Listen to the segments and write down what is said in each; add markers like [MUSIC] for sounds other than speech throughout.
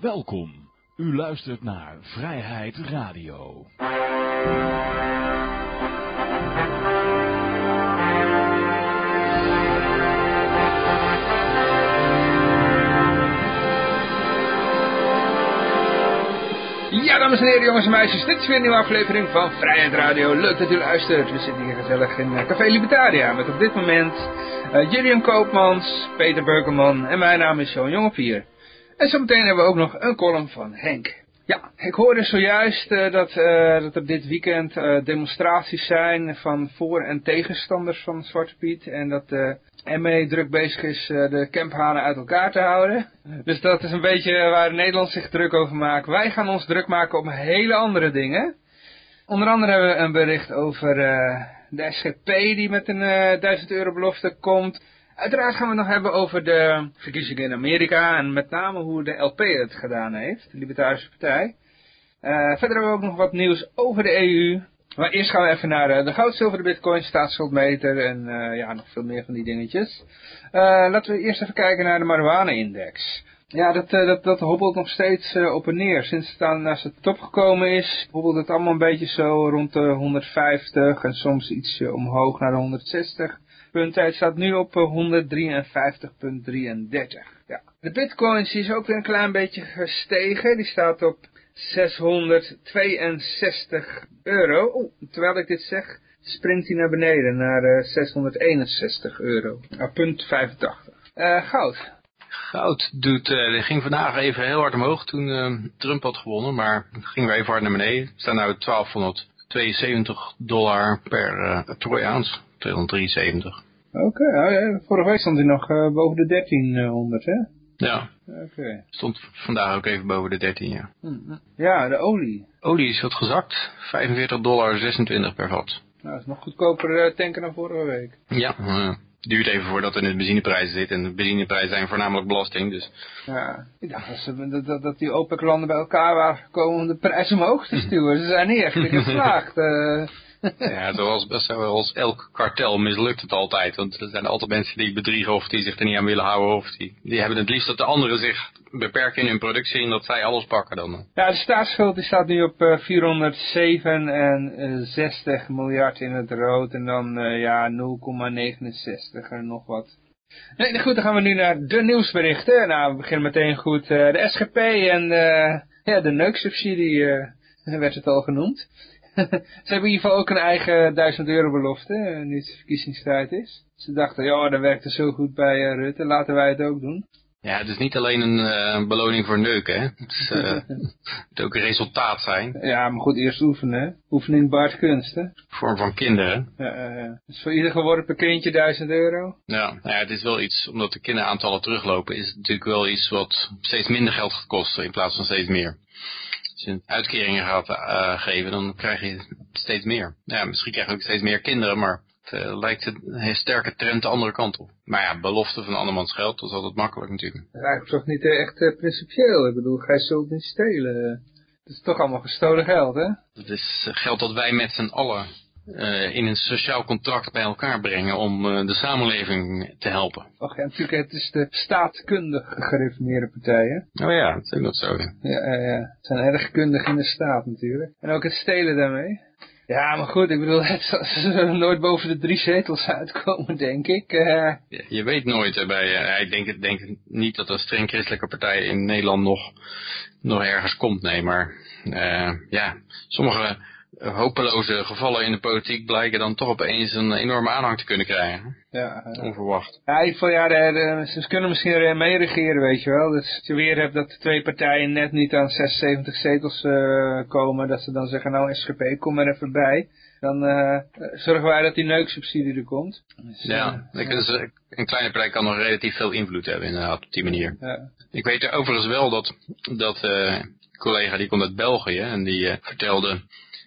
Welkom. U luistert naar Vrijheid Radio. Ja, dames en heren, jongens en meisjes, dit is weer een nieuwe aflevering van Vrijheid Radio. Leuk dat u luistert. We zitten hier gezellig in eh, Café Libertaria met op dit moment uh, Julian Koopmans, Peter Beukerman en mijn naam is Johan Jongevier. En zometeen hebben we ook nog een column van Henk. Ja, ik hoorde zojuist uh, dat, uh, dat er dit weekend uh, demonstraties zijn van voor- en tegenstanders van Zwarte Piet. En dat de ME druk bezig is de camphanen uit elkaar te houden. Dus dat is een beetje waar Nederland zich druk over maakt. Wij gaan ons druk maken op hele andere dingen. Onder andere hebben we een bericht over de SGP die met een 1000 euro belofte komt. Uiteraard gaan we nog hebben over de verkiezingen in Amerika en met name hoe de LP het gedaan heeft, de Libertarische Partij. Uh, verder hebben we ook nog wat nieuws over de EU. Maar eerst gaan we even naar uh, de goud, zilver, de bitcoin, staatsschuldmeter en uh, ja, nog veel meer van die dingetjes. laten we eerst even kijken naar de marijuana-index. Ja, dat, dat, dat hobbelt nog steeds op en neer. Sinds het aan naar de top gekomen is, hobbelt het allemaal een beetje zo rond de 150 en soms iets omhoog naar de 160 punten. Hij staat nu op 153,33. Ja. De bitcoins is ook weer een klein beetje gestegen. Die staat op 662 euro. Terwijl ik dit zeg, springt hij naar beneden naar uh, 661 euro. Ah, punt 85. Uh, goud. Goud doet, uh, ging vandaag even heel hard omhoog toen Trump had gewonnen, maar ging weer even hard naar beneden. We staan nu 1272 dollar per uh, troy ounce, 273. Oké, okay, ja, vorige week stond hij nog uh, boven de 1300, hè? Ja. Oké. Okay. Stond vandaag ook even boven de 13, ja. Ja, de olie. Olie is wat gezakt, 45 dollar 26 per vat. Nou, dat is nog goedkoper uh, tanken dan vorige week. Ja, uh, duurt even voordat het in de benzineprijzen zit. En de benzineprijzen zijn voornamelijk belasting, dus... Ja, ik dacht dat, dat, dat die OPEC-landen bij elkaar waren gekomen om de prijs omhoog te stuwen. Ze zijn niet echt geslaagd. [LAUGHS] Uh, [LAUGHS] ja, zoals, zoals elk kartel mislukt het altijd. Want er zijn altijd mensen die bedriegen of die zich er niet aan willen houden. Of die, die hebben het liefst dat de anderen zich beperken in hun productie en dat zij alles pakken dan. Ja, de staatsschuld die staat nu op uh, 467 miljard in het rood. En dan uh, ja 0,69 en nog wat. Nee, goed, dan gaan we nu naar de nieuwsberichten. Nou, we beginnen meteen goed. Uh, de SGP en ja, de neuksubsidie werd het al genoemd. [LAUGHS] Ze hebben in ieder geval ook een eigen 1000 euro belofte, nu het verkiezingstijd is. Ze dachten, ja, dat werkte zo goed bij uh, Rutte, laten wij het ook doen. Ja, het is niet alleen een uh, beloning voor neuken, hè. Het, is, [LAUGHS] uh, moet ook een resultaat zijn. Ja, maar goed, eerst oefenen, hè. Oefening baart kunst, hè. Vorm van kinderen. Ja, uh, dus voor ieder geworpen kindje 1000 euro. Ja, nou ja, het is wel iets, omdat de kinderaantallen teruglopen, is het natuurlijk wel iets wat steeds minder geld gaat kosten in plaats van steeds meer je uitkeringen gaat uh, geven, dan krijg je steeds meer. Ja, misschien krijg je ook steeds meer kinderen, maar het uh, lijkt een sterke trend de andere kant op. Maar ja, belofte van andermans geld, dat is altijd makkelijk natuurlijk. Dat is eigenlijk toch niet echt uh, principieel. Ik bedoel, gij zult niet stelen. Het is toch allemaal gestolen geld, hè? Het is geld dat wij met z'n allen uh, in een sociaal contract bij elkaar brengen om uh, de samenleving te helpen. Och ja, natuurlijk, het is de staatkundig gereformeerde partijen. Oh ja, dat is nog zo. Ja, ja, ja. Het zijn erg kundig in de staat natuurlijk. En ook het stelen daarmee. Ja, maar goed, ik bedoel, [LAUGHS] het zal nooit boven de drie zetels uitkomen, denk ik. Uh... Ja, je weet nooit, bij, ik denk, denk niet dat een streng christelijke partij in Nederland nog, nog ergens komt, nee, maar ja, sommige hopeloze gevallen in de politiek blijken dan toch opeens een enorme aanhang te kunnen krijgen. Ja, uh, Onverwacht. Ja, ik vond, ja de, de, ze kunnen misschien meeregeren, weet je wel. Dus als je weer hebt dat de twee partijen net niet aan 76 zetels uh, komen, dat ze dan zeggen, nou SGP, kom er even bij. Dan uh, zorgen wij dat die neuksubsidie er komt. Dus, ja, uh, dus een kleine partij kan nog relatief veel invloed hebben inderdaad op die manier. Ja. Ik weet er overigens wel dat, dat een collega die komt uit België en die vertelde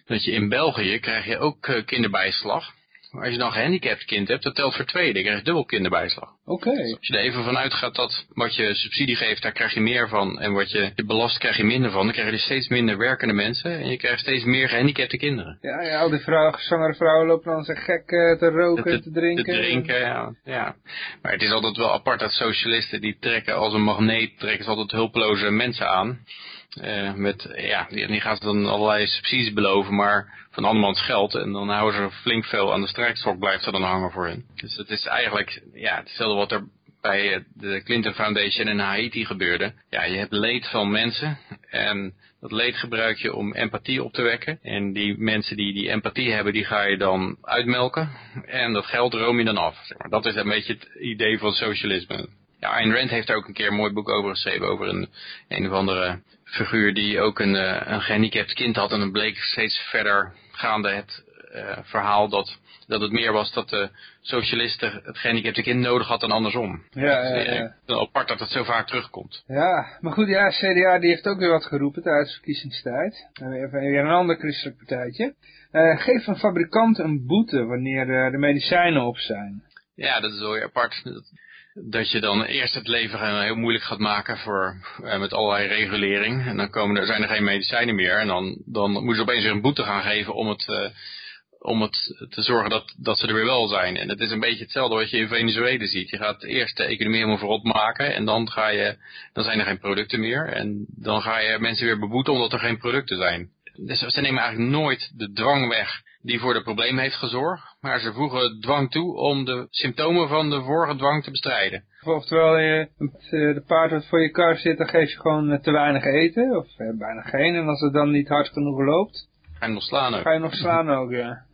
dat je in België krijg je ook uh, kinderbijslag. als je dan een gehandicapt kind hebt, dat telt voor twee. Dan krijg je dubbel kinderbijslag. Oké. Als je er even van uitgaat dat wat je subsidie geeft, daar krijg je meer van. En wat je, belast, krijg je minder van. Dan krijg je dus steeds minder werkende mensen. En je krijgt steeds meer gehandicapte kinderen. Ja, ja al die vrouwen, zwangere vrouwen lopen dan zo gek eh, te roken, te, te, drinken. Te drinken, ja, ja. Maar het is altijd wel apart dat socialisten, die trekken als een magneet, trekken ze altijd hulpeloze mensen aan. Uh, met, ja, die, die gaat dan allerlei subsidies beloven, maar van andermans geld. En dan houden ze flink veel aan de strijkstok blijft er dan hangen voor hen. Dus het is eigenlijk ja, hetzelfde wat er bij de Clinton Foundation in Haiti gebeurde. Ja, je hebt leed van mensen en dat leed gebruik je om empathie op te wekken. En die mensen die die empathie hebben, die ga je dan uitmelken. En dat geld room je dan af. Dat is een beetje het idee van socialisme. Ja, Ayn Rand heeft daar ook een keer een mooi boek over geschreven, over een, een of andere figuur die ook een, een gehandicapt kind had. En dan bleek steeds verder gaande het uh, verhaal dat, dat het meer was dat de socialisten het gehandicapte kind nodig had dan andersom. Ja, ja, ja. Dus, apart dat het zo vaak terugkomt. Ja, maar goed, ja, CDA die heeft ook weer wat geroepen tijdens de verkiezingstijd. Even weer een ander christelijk partijtje. Uh, geef een fabrikant een boete wanneer uh, de medicijnen op zijn. Ja, dat is wel weer apart dat je dan eerst het leven heel moeilijk gaat maken voor, eh, met allerlei regulering. En dan komen er, zijn er geen medicijnen meer. En dan, dan moeten ze opeens weer een boete gaan geven om het, uh, om het te zorgen dat, dat ze er weer wel zijn. En het is een beetje hetzelfde wat je in Venezuela ziet. Je gaat eerst de economie helemaal voorop maken en dan, ga je, dan zijn er geen producten meer. En dan ga je mensen weer beboeten omdat er geen producten zijn. Dus ze nemen eigenlijk nooit de dwang weg die voor de probleem heeft gezorgd, maar ze voegen dwang toe om de symptomen van de vorige dwang te bestrijden. Oftewel, je, het eh, de paard wat voor je kar zit, dan geef je gewoon eh, te weinig eten, of eh, bijna geen, en als het dan niet hard genoeg loopt, Ga je nog slaan ook. Ga je nog slaan ook, ja.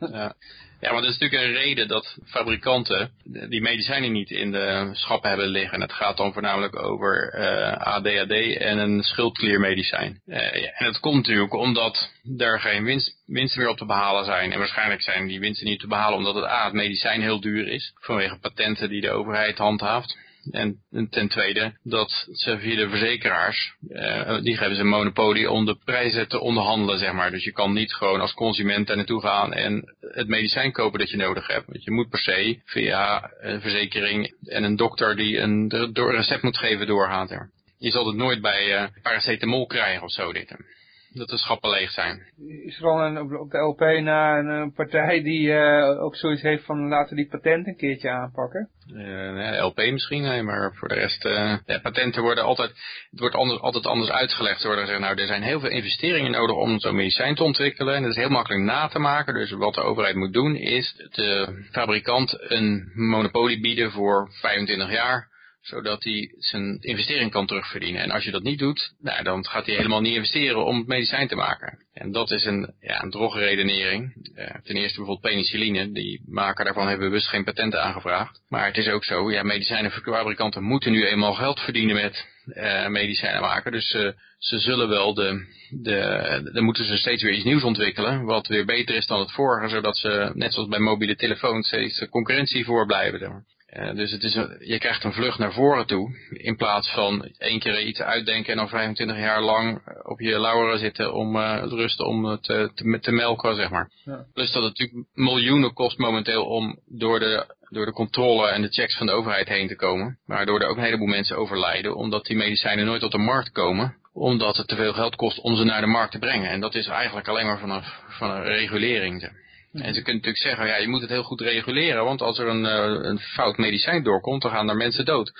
ja. [LAUGHS] Ja, maar dat is natuurlijk een reden dat fabrikanten die medicijnen niet in de schappen hebben liggen. En het gaat dan voornamelijk over uh, ADHD en een schildkliermedicijn. Ja, en dat komt natuurlijk omdat er geen winst, winsten meer op te behalen zijn. En waarschijnlijk zijn die winsten niet te behalen omdat het A, het medicijn heel duur is. Vanwege patenten die de overheid handhaaft. En ten tweede dat ze via de verzekeraars, uh, die geven ze een monopolie om de prijzen te onderhandelen, zeg maar. Dus je kan niet gewoon als consument daar naartoe gaan en het medicijn kopen dat je nodig hebt. Want je moet per se via een verzekering en een dokter die een, door recept moet geven doorgaan. Je zal het nooit bij uh, paracetamol krijgen of zo. Dit dat de schappen leeg zijn. Is er al een, op de LP na een, partij die uh, ook zoiets heeft van laten die patent een keertje aanpakken? Uh, LP misschien, nee, maar voor de rest, uh, ja, patenten worden altijd, het wordt anders, altijd anders uitgelegd. Er worden nou, er zijn heel veel investeringen nodig om zo'n medicijn te ontwikkelen. En dat is heel makkelijk na te maken. Dus wat de overheid moet doen, is de fabrikant een monopolie bieden voor 25 jaar zodat hij zijn investering kan terugverdienen. En als je dat niet doet, nou, dan gaat hij helemaal niet investeren om het medicijn te maken. En dat is een, ja, een drogredenering. Uh, ten eerste bijvoorbeeld penicilline, die maken daarvan hebben bewust geen patenten aangevraagd. Maar het is ook zo, ja, medicijnenfabrikanten moeten nu eenmaal geld verdienen met uh, medicijnen maken. Dus uh, ze zullen wel de, de, dan moeten ze steeds weer iets nieuws ontwikkelen, wat weer beter is dan het vorige, zodat ze, net zoals bij mobiele telefoons, steeds concurrentie voor blijven. Uh, dus het is een, je krijgt een vlucht naar voren toe. In plaats van één keer iets uitdenken en dan 25 jaar lang op je lauweren zitten om uh, rusten om te, te, te melken, zeg maar. Ja. Plus dat het natuurlijk miljoenen kost momenteel om door de, door de controle en de checks van de overheid heen te komen. Waardoor er ook een heleboel mensen overlijden, omdat die medicijnen nooit op de markt komen omdat het te veel geld kost om ze naar de markt te brengen. En dat is eigenlijk alleen maar van een, van een regulering. Zeg. En ze kunnen natuurlijk zeggen, ja, je moet het heel goed reguleren, want als er een, uh, een fout medicijn doorkomt, dan gaan er mensen dood.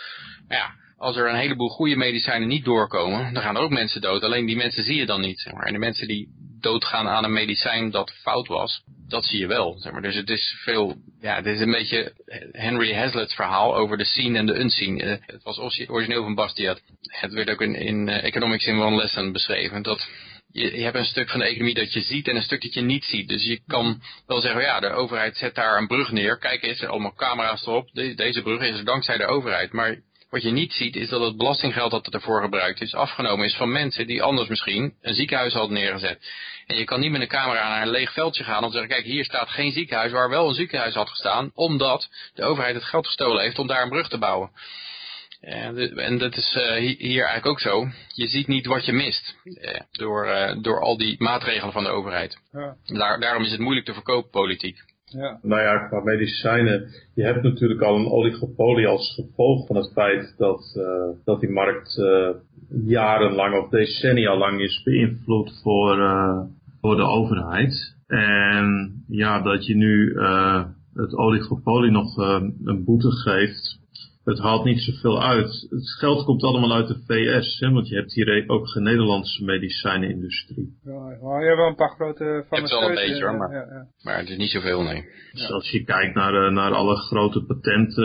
Maar ja, als er een heleboel goede medicijnen niet doorkomen, dan gaan er ook mensen dood. Alleen die mensen zie je dan niet. Maar. En de mensen die doodgaan aan een medicijn dat fout was, dat zie je wel. Zeg maar. Dus het is veel, ja, dit is een beetje Henry Hazlitt's verhaal over de seen en de unseen. Uh, het was origineel van Bastiat. Het werd ook in, in uh, Economics in One Lesson beschreven. Dat je, je, hebt een stuk van de economie dat je ziet en een stuk dat je niet ziet. Dus je kan wel zeggen, ja, de overheid zet daar een brug neer. Kijk eens, er allemaal camera's erop. deze brug is er dankzij de overheid. Maar wat je niet ziet is dat het belastinggeld dat ervoor gebruikt is afgenomen is van mensen die anders misschien een ziekenhuis hadden neergezet. En je kan niet met een camera naar een leeg veldje gaan om te zeggen, kijk hier staat geen ziekenhuis waar wel een ziekenhuis had gestaan. Omdat de overheid het geld gestolen heeft om daar een brug te bouwen. En dat is uh, hier eigenlijk ook zo. Je ziet niet wat je mist uh, door, uh, door al die maatregelen van de overheid. Ja. Daar, daarom is het moeilijk te verkopen, politiek. Ja. Nou ja, qua medicijnen, je hebt natuurlijk al een oligopolie als gevolg van het feit dat, uh, dat die markt uh, jarenlang of decennia lang is beïnvloed voor, uh, voor de overheid. En ja, dat je nu het oligopolie nog een boete geeft het haalt niet zoveel uit. Het geld komt allemaal uit de VS, hè, want je hebt hier ook geen Nederlandse medicijnenindustrie. Ja, je hebt wel een paar grote van Je hebt wel een beetje hoor, maar, ja, ja. maar het is niet zoveel, nee. Dus als je kijkt naar, eh, naar alle grote patenten,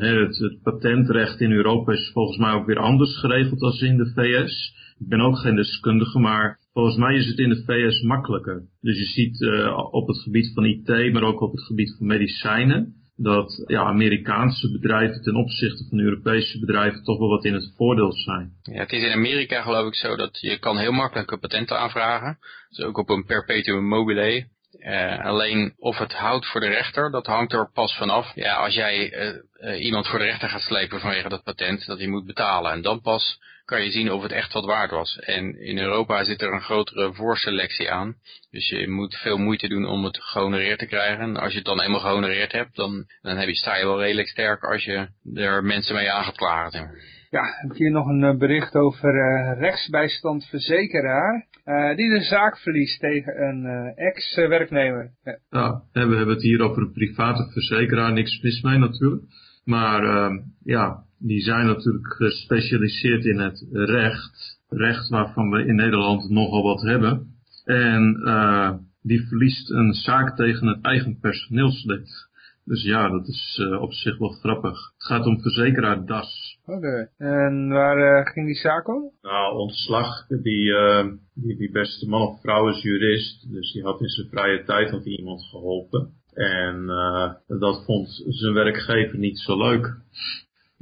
hè, het, het, patentrecht in Europa is volgens mij ook weer anders geregeld dan in de VS. Ik ben ook geen deskundige, maar volgens mij is het in de VS makkelijker. Dus je ziet uh, op het gebied van IT, maar ook op het gebied van medicijnen, dat ja, Amerikaanse bedrijven ten opzichte van Europese bedrijven toch wel wat in het voordeel zijn. Ja, het is in Amerika geloof ik zo dat je kan heel makkelijk een patent aanvragen. Dus ook op een perpetuum mobile. Uh, alleen of het houdt voor de rechter, dat hangt er pas vanaf. Ja, als jij uh, uh, iemand voor de rechter gaat slepen vanwege dat patent, dat hij moet betalen. En dan pas kan je zien of het echt wat waard was. En in Europa zit er een grotere voorselectie aan. Dus je moet veel moeite doen om het gehonoreerd te krijgen. En als je het dan eenmaal gehonoreerd hebt, dan, dan heb je, sta je wel redelijk sterk als je er mensen mee aan gaat klagen. Ja, ik heb hier nog een eh, bericht over uh, rechtsbijstandverzekeraar. Uh, die de zaak verliest tegen een uh, ex-werknemer. Ja. ja, we hebben het hier over een private verzekeraar, niks mis mee natuurlijk. Maar uh, ja, die zijn natuurlijk gespecialiseerd in het recht. Recht waarvan we in Nederland nogal wat hebben. En uh, die verliest een zaak tegen het eigen personeelslid. Dus ja, dat is uh, op zich wel grappig. Het gaat om verzekeraar DAS. Oké, en waar uh, ging die zaak om? Nou, ontslag. Die, uh, die, die beste man of vrouw is jurist. Dus die had in zijn vrije tijd had iemand geholpen. En dat vond zijn werkgever niet zo leuk.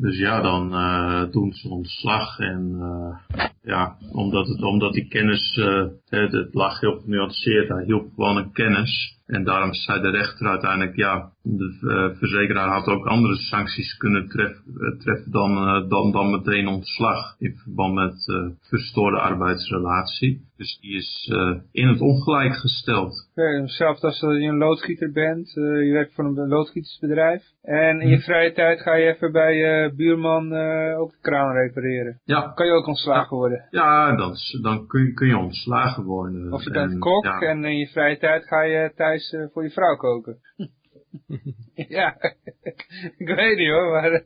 Dus ja, dan uh, doen ze ontslag en uh, ja, omdat, het, omdat die kennis, uh, het, het lag heel genuanceerd, hij hielp gewoon een kennis. En daarom zei de rechter uiteindelijk, ja, de uh, verzekeraar had ook andere sancties kunnen treffen, uh, treffen dan, uh, dan, dan meteen ontslag in verband met verstoorde arbeidsrelatie. Dus die is in het ongelijk gesteld. Ja, zelfs als je een loodgieter bent, je werkt voor een loodgietersbedrijf. En in je hm. vrije tijd ga je even bij je buurman ook de kraan repareren. Ja. Kan je ook ontslagen worden. Ja, dan, dan kun, je, kun je ontslagen worden. Of je bent kok en in je vrije tijd ga je thuis voor je vrouw koken. [LAUGHS] ja, [LAUGHS] ik weet niet hoor. Maar,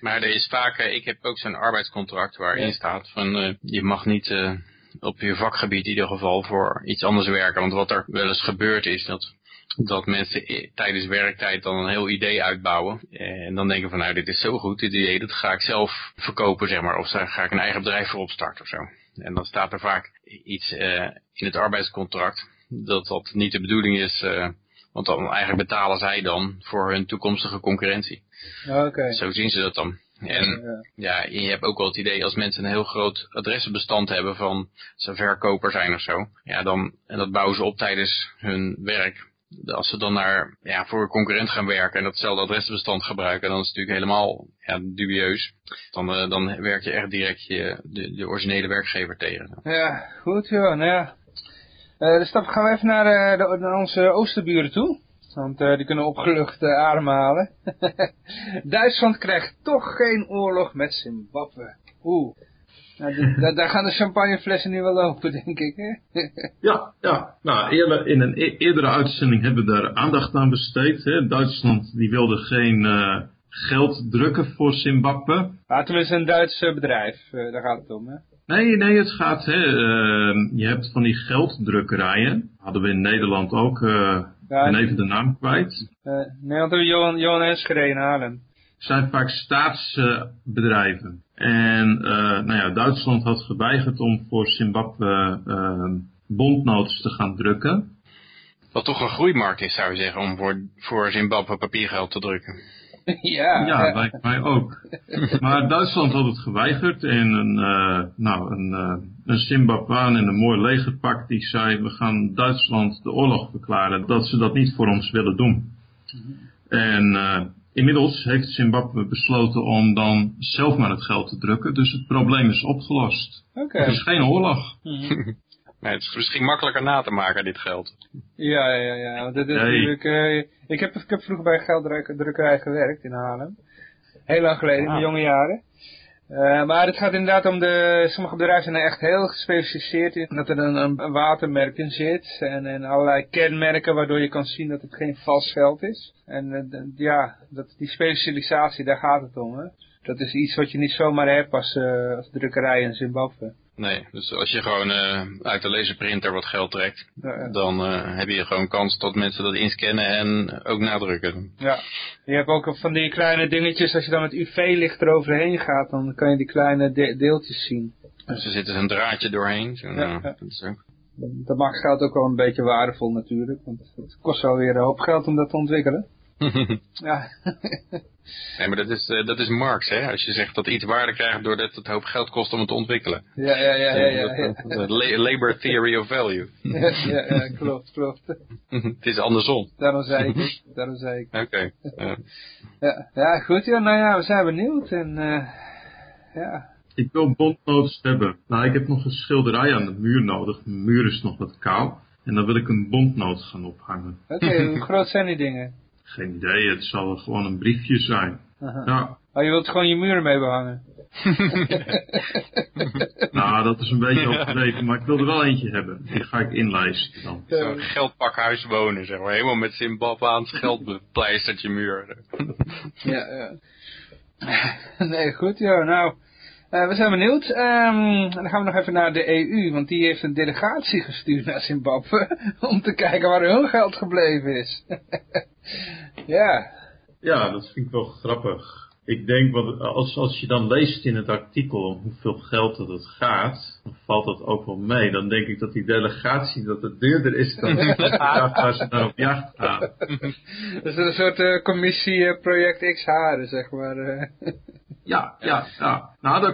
maar er is vaak, eh, ik heb ook zo'n arbeidscontract waarin staat van je mag niet op je vakgebied in ieder geval voor iets anders werken. Want wat er wel eens gebeurd is, dat, dat mensen tijdens werktijd dan een heel idee uitbouwen. En dan denken van nou dit is zo goed, dit idee dat ga ik zelf verkopen zeg maar. Of ga ik een eigen bedrijf voor opstarten of zo. En dan staat er vaak iets uh, in het arbeidscontract dat dat niet de bedoeling is... Uh, want dan eigenlijk betalen zij dan voor hun toekomstige concurrentie. Oké. Zo zien ze dat dan. En ja, ja. je hebt ook wel het idee als mensen een heel groot adressenbestand hebben van ze verkoper zijn of zo. Ja, dan, en dat bouwen ze op tijdens hun werk. Als ze dan naar, ja, voor een concurrent gaan werken en datzelfde adressenbestand gebruiken, dan is het natuurlijk helemaal ja, dubieus. Dan, uh, dan werk je echt direct je, de, de originele werkgever tegen. Ja, goed joh. Nou ja, dus dan gaan we even naar, de, naar onze oosterburen toe. Want uh, die kunnen opgelucht ademhalen. [LAUGHS] Duitsland krijgt toch geen oorlog met Zimbabwe. Oeh. Nou, [LAUGHS] daar gaan de champagneflessen nu wel lopen, denk ik. Hè? [LAUGHS] ja, ja. Nou, eerder, in een e eerdere uitzending hebben we daar aandacht aan besteed. Hè. Duitsland die wilde geen geld drukken voor Zimbabwe. Ah, tenminste een Duits bedrijf, daar gaat het om. Hè? Nee, nee, het gaat, hè, uh, je hebt van die gelddrukkerijen. Hadden we in Nederland ook, uh, ja, ben even de naam kwijt. Uh, Nederland hebben we Johan, Johan Enschede in Haarlem. zijn vaak staatsbedrijven. en nou ja, Duitsland had geweigerd om voor Zimbabwe bondnotes te gaan drukken. Wat toch een groeimarkt is, zou je zeggen, om voor, voor Zimbabwe papiergeld te drukken. [LAUGHS] ja. Ja, lijkt mij ook. [LAUGHS] Maar Duitsland had het geweigerd en een, uh, nou, een, uh, een Zimbabwean in een mooi legerpak die zei we gaan Duitsland de oorlog verklaren dat ze dat niet voor ons willen doen. En uh, inmiddels heeft Zimbabwe besloten om dan zelf maar het geld te drukken, dus het probleem is opgelost. Er is geen oorlog. Het is misschien makkelijker na te maken, dit geld. Ja, ja, ja. Dit is Nee. natuurlijk, eh, ik, heb, ik heb vroeger bij een gelddrukkerij gewerkt in Haarlem. Heel lang geleden, in mijn Ah. jonge jaren. Eh, maar het gaat inderdaad om de, sommige bedrijven zijn er echt heel gespecialiseerd in. Dat er een, een, watermerk in zit en, en allerlei kenmerken waardoor je kan zien dat het geen vals geld is. En eh, ja, dat, die specialisatie, daar gaat het om. Hè. Dat is iets wat je niet zomaar hebt als, eh, als drukkerij in Zimbabwe. Nee, dus als je gewoon eh, uit de laserprinter wat geld trekt, Ja, ja. dan eh, heb je gewoon kans dat mensen dat inscannen en ook nadrukken. Ja, je hebt ook van die kleine dingetjes, als je dan met UV-licht eroverheen gaat, dan kan je die kleine de- deeltjes zien. Dus er zit dus een draadje doorheen. Zo, Ja, nou, ja. Dat is ook... Dat maakt geld ook wel een beetje waardevol natuurlijk, want het kost wel weer een hoop geld om dat te ontwikkelen. [LAUGHS] Ja, nee, maar dat is, eh, dat is Marx, hè? Als je zegt dat iets waarde krijgt doordat het hoop geld kost om het te ontwikkelen. ja, ja, ja, ja, ja, ja. Dat- dat- la- Labor theory of value. [LAUGHS] Ja, ja, ja, klopt, klopt. [LAUGHS] het is andersom. Daarom zei ik het, daarom zei ik Oké. ja. ja, ja, goed joh, nou ja, we zijn benieuwd en eh ja, Ik wil bondnotes hebben. Nou, ik heb nog een schilderij aan de muur nodig. Mijn muur is nog wat kaal. En dan wil ik een bondnoot gaan ophangen. oké, hoe groot zijn die dingen? Geen idee, het zal gewoon een briefje zijn. Aha. Oh, je wilt gewoon je muren mee behangen? [LAUGHS] nou, dat is een beetje [LAUGHS] overdreven, maar ik wil er wel eentje hebben. Die ga ik inlijsten dan. Zo'n geldpakhuis wonen, zeg maar. Helemaal met Zimbabweaans geld bepleisterd je muur. [LAUGHS] Ja, ja. nee, goed joh. Nou, eh, we zijn benieuwd. Ehm, dan gaan we nog even naar de EU, want die heeft een delegatie gestuurd naar Zimbabwe [LAUGHS] om te kijken waar hun geld gebleven is. [LAUGHS] ja, Ja, dat vind ik wel grappig. Ik denk, wat, als, als je dan leest in het artikel om hoeveel geld dat het gaat, dan valt dat ook wel mee. Dan denk ik dat die delegatie, dat het duurder is dan [LAUGHS] waar ze naar op jacht gaan. dat is een soort eh, commissie eh, project X Haren, zeg maar. Ja, ja, ja. Nou,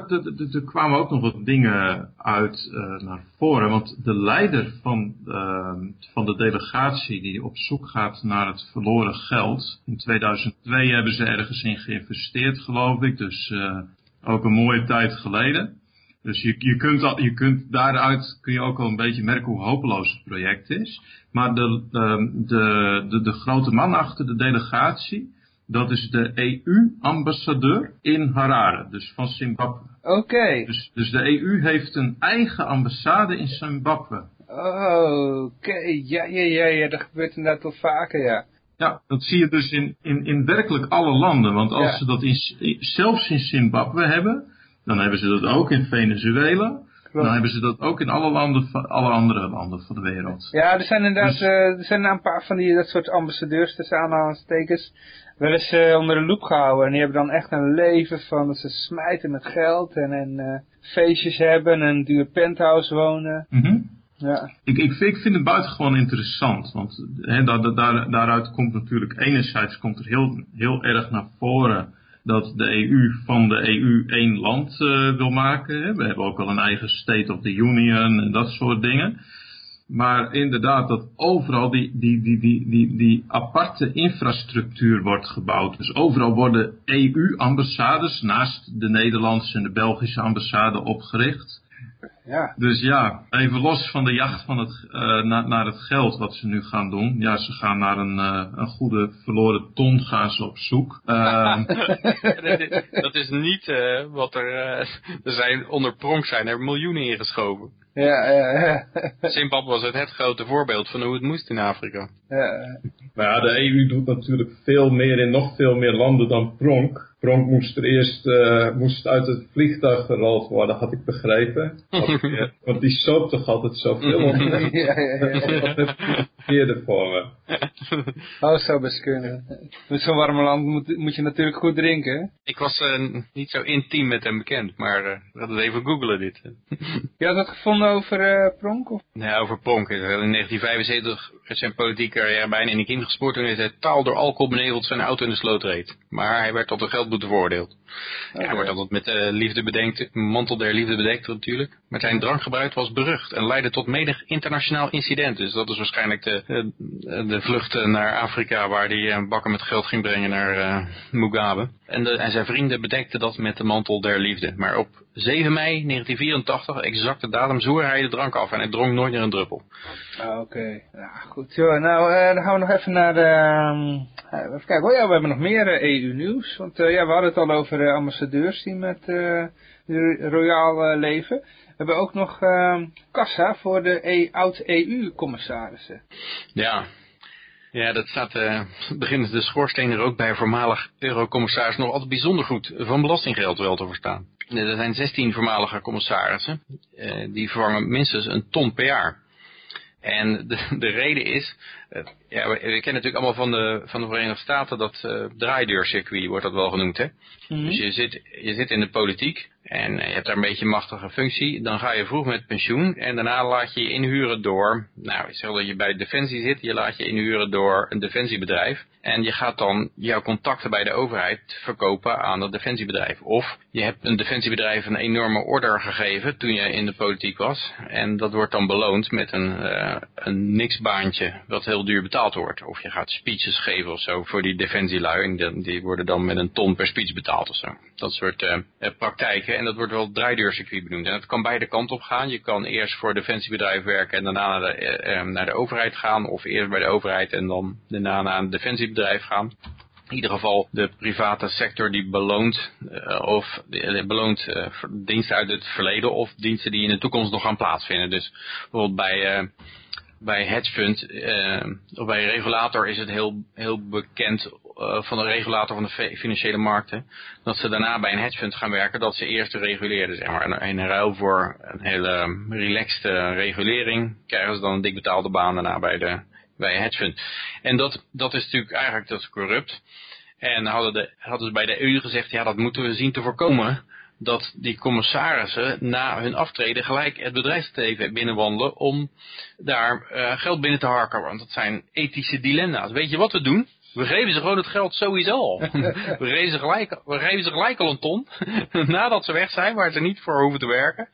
er, kwamen ook nog wat dingen uit eh, naar voren. Want de leider van, ehm, van de delegatie die op zoek gaat naar het verloren geld. In 2002 hebben ze ergens in geïnvesteerd, geloof ik. Dus eh, ook een mooie tijd geleden. Dus je, je, kunt al, je kunt daaruit kun je ook al een beetje merken hoe hopeloos het project is. Maar de, de, de, de grote man achter de delegatie, dat is de EU-ambassadeur in Harare, dus van Zimbabwe. Oké, Dus, dus de EU heeft een eigen ambassade in Zimbabwe. oké, ja, ja, ja, ja, dat gebeurt inderdaad wel vaker, ja. Ja, dat zie je dus in, in, in werkelijk alle landen. Want als Ja. ze dat in, zelfs in Zimbabwe hebben, dan hebben ze dat ook in Venezuela. Dan hebben ze dat ook in alle, landen, van- alle andere landen van de wereld. Ja, er zijn inderdaad Dus- eh, er zijn een paar van die dat soort ambassadeurs tussen aanhalingstekens wel eens eh, onder de loep gehouden. En die hebben dan echt een leven van dat ze smijten met geld en, en eh, feestjes hebben en duur penthouse wonen. Mhm. Ja, Ik, ik, vind, ik vind het buitengewoon interessant. Want hè, daar, daar, daaruit komt natuurlijk, enerzijds komt er heel, heel erg naar voren dat de EU van de EU één land eh, wil maken. We hebben ook al een eigen State of the Union en dat soort dingen. Maar inderdaad, dat overal die, die, die, die, die, die aparte infrastructuur wordt gebouwd. Dus overal worden EU-ambassades naast de Nederlandse en de Belgische ambassade opgericht. Ja. Dus ja, even los van de jacht van het, eh, na- naar het geld wat ze nu gaan doen. Ja, ze gaan naar een, eh, een goede verloren ton gaan ze op zoek. Ehm, [LAUGHS] dat, is, dat is niet eh, wat er... er zijn onder pronk zijn er miljoenen ingeschoven. Ja, ja, ja. Zimbabwe was het, het grote voorbeeld van hoe het moest in Afrika. ja. maar ja, de EU doet natuurlijk veel meer in nog veel meer landen dan Pronk. Pronk moest er eerst eh, moest uit het vliegtuig gerold worden, had ik begrepen. Want, eh, [LAUGHS] want die soap toch altijd zoveel [LAUGHS] op. ja, ja, ja. Heb het verkeerde voor me? [LAUGHS] Oh, zou best kunnen. Met zo'n warm land moet, moet je natuurlijk goed drinken. hè? Ik was eh, niet zo intiem met hem bekend, maar eh, we hadden even googlen dit. Je had dat gevonden over eh, Pronk? Of? Nee, over Pronk. In 1975 is zijn politieke politiecarrière bijna in de kin gespoord toen hij zei taal door alcohol beneveld zijn auto in de sloot reed. Maar hij werd tot een geldboete veroordeeld. Ja, hij wordt altijd met uh, liefde bedenkt, mantel der liefde bedekt natuurlijk. Maar zijn drankgebruik was berucht en leidde tot menig internationaal incident. Dus dat is waarschijnlijk de, de vlucht naar Afrika waar hij bakken met geld ging brengen naar uh, Mugabe. En, de, en zijn vrienden bedekten dat met de mantel der liefde. Maar op 7 mei 1984, exacte datum, zoer hij de drank af en hij dronk nooit meer een druppel. Ah, Oké, ja, goed. Zo, nou, uh, dan gaan we nog even naar de... Uh, even kijken, oh ja, we hebben nog meer EU-nieuws. Want ja, we hadden het al over ambassadeurs die met royaal leven. We hebben ook nog kassa voor de e oud-EU-commissarissen. Ja, ja, dat staat uh, begint de schoorsteen er ook bij voormalig eurocommissaris nog altijd bijzonder goed van belastinggeld wel te verstaan. Er zijn 16 voormalige commissarissen, uh, die vervangen minstens een ton per jaar. En de, de reden is, uh, ja, we, we, kennen natuurlijk allemaal van de, van de Verenigde Staten dat uh, draaideurcircuit wordt dat wel genoemd. Hè? Mm -hmm. Dus je zit, je zit in de politiek en je hebt daar een beetje een machtige functie. Dan ga je vroeg met pensioen en daarna laat je je inhuren door, nou stel dat je bij Defensie zit, je laat je inhuren door een defensiebedrijf. En je gaat dan jouw contacten bij de overheid verkopen aan dat defensiebedrijf. Of je hebt een defensiebedrijf een enorme order gegeven toen je in de politiek was. En dat wordt dan beloond met een, uh, een niksbaantje wat heel duur betaald wordt. Of je gaat speeches geven of zo voor die defensielui. En die, worden dan met een ton per speech betaald of zo. Dat soort uh, praktijken. En dat wordt wel draaideurcircuit benoemd. En dat kan beide kanten op gaan. Je kan eerst voor defensiebedrijf werken en daarna naar de, uh, naar de overheid gaan. Of eerst bij de overheid en dan daarna naar een defensiebedrijf gaan. In ieder geval de private sector die beloont, uh, of uh, beloont uh, diensten uit het verleden of diensten die in de toekomst nog gaan plaatsvinden. Dus bijvoorbeeld bij, bij hedge fund of bij regulator is het heel, heel bekend van de regulator van de financiële markten, dat ze daarna bij een hedge fund gaan werken, dat ze eerst de reguleerder, zeg maar, en in ruil voor een hele relaxed regulering krijgen ze dan een dik betaalde baan daarna bij de bij een hedge fund. En dat, dat is natuurlijk eigenlijk dat is corrupt. En hadden, de, hadden ze bij de EU gezegd, ja dat moeten we zien te voorkomen. Dat die commissarissen na hun aftreden gelijk het bedrijfsleven binnenwandelen om daar uh, geld binnen te harken. Want dat zijn ethische dilemma's. Weet je wat we doen? We geven ze gewoon het geld sowieso al. [LAUGHS] we, geven ze gelijk, we geven ze gelijk al een ton. [LAUGHS] nadat ze weg zijn, waar ze niet voor hoeven te werken.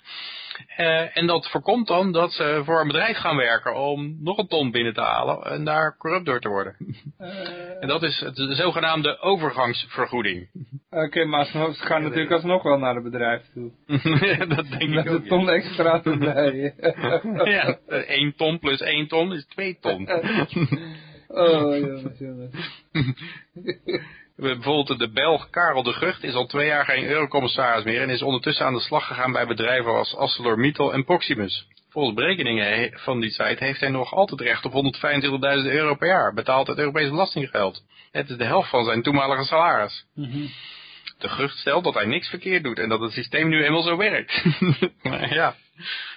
Uh, en dat voorkomt dan dat ze voor een bedrijf gaan werken om nog een ton binnen te halen en daar corrupt door te worden. Uh, en dat is de zogenaamde overgangsvergoeding. Oké, okay, maar ze gaan natuurlijk alsnog wel naar het bedrijf toe. [LAUGHS] dat denk Met ik ook. een ton extra erbij. [LAUGHS] ja, één ton plus één ton is twee ton. [LAUGHS] oh, jongens, jongens. Bijvoorbeeld de Belg Karel de Gucht is al twee jaar geen eurocommissaris meer en is ondertussen aan de slag gegaan bij bedrijven als ArcelorMittal en Proximus. Volgens berekeningen van die site heeft hij nog altijd recht op 125.000 euro per jaar, betaald uit Europees belastinggeld. Het is de helft van zijn toenmalige salaris. Mm -hmm. De Gucht stelt dat hij niks verkeerd doet en dat het systeem nu eenmaal zo werkt. [LAUGHS] maar ja.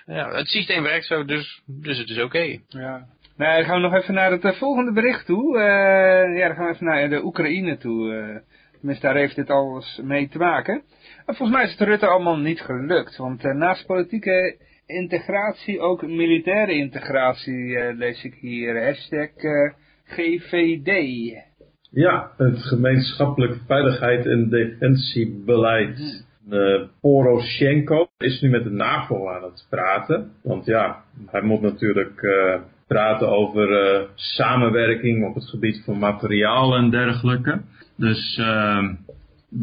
ja, het systeem werkt zo, dus, dus het is oké. Okay. Ja. Nou, dan gaan we nog even naar het uh, volgende bericht toe. Uh, ja, dan gaan we even naar de Oekraïne toe. Uh, tenminste, daar heeft dit alles mee te maken. En volgens mij is het Rutte allemaal niet gelukt. Want naast politieke integratie, ook militaire integratie, lees ik hier. Hashtag GVD. Ja, het gemeenschappelijk veiligheid en defensiebeleid. Uh, Poroshenko is nu met de NAVO aan het praten. Want ja, hij moet natuurlijk uh, praten over uh, samenwerking op het gebied van materiaal en dergelijke. Dus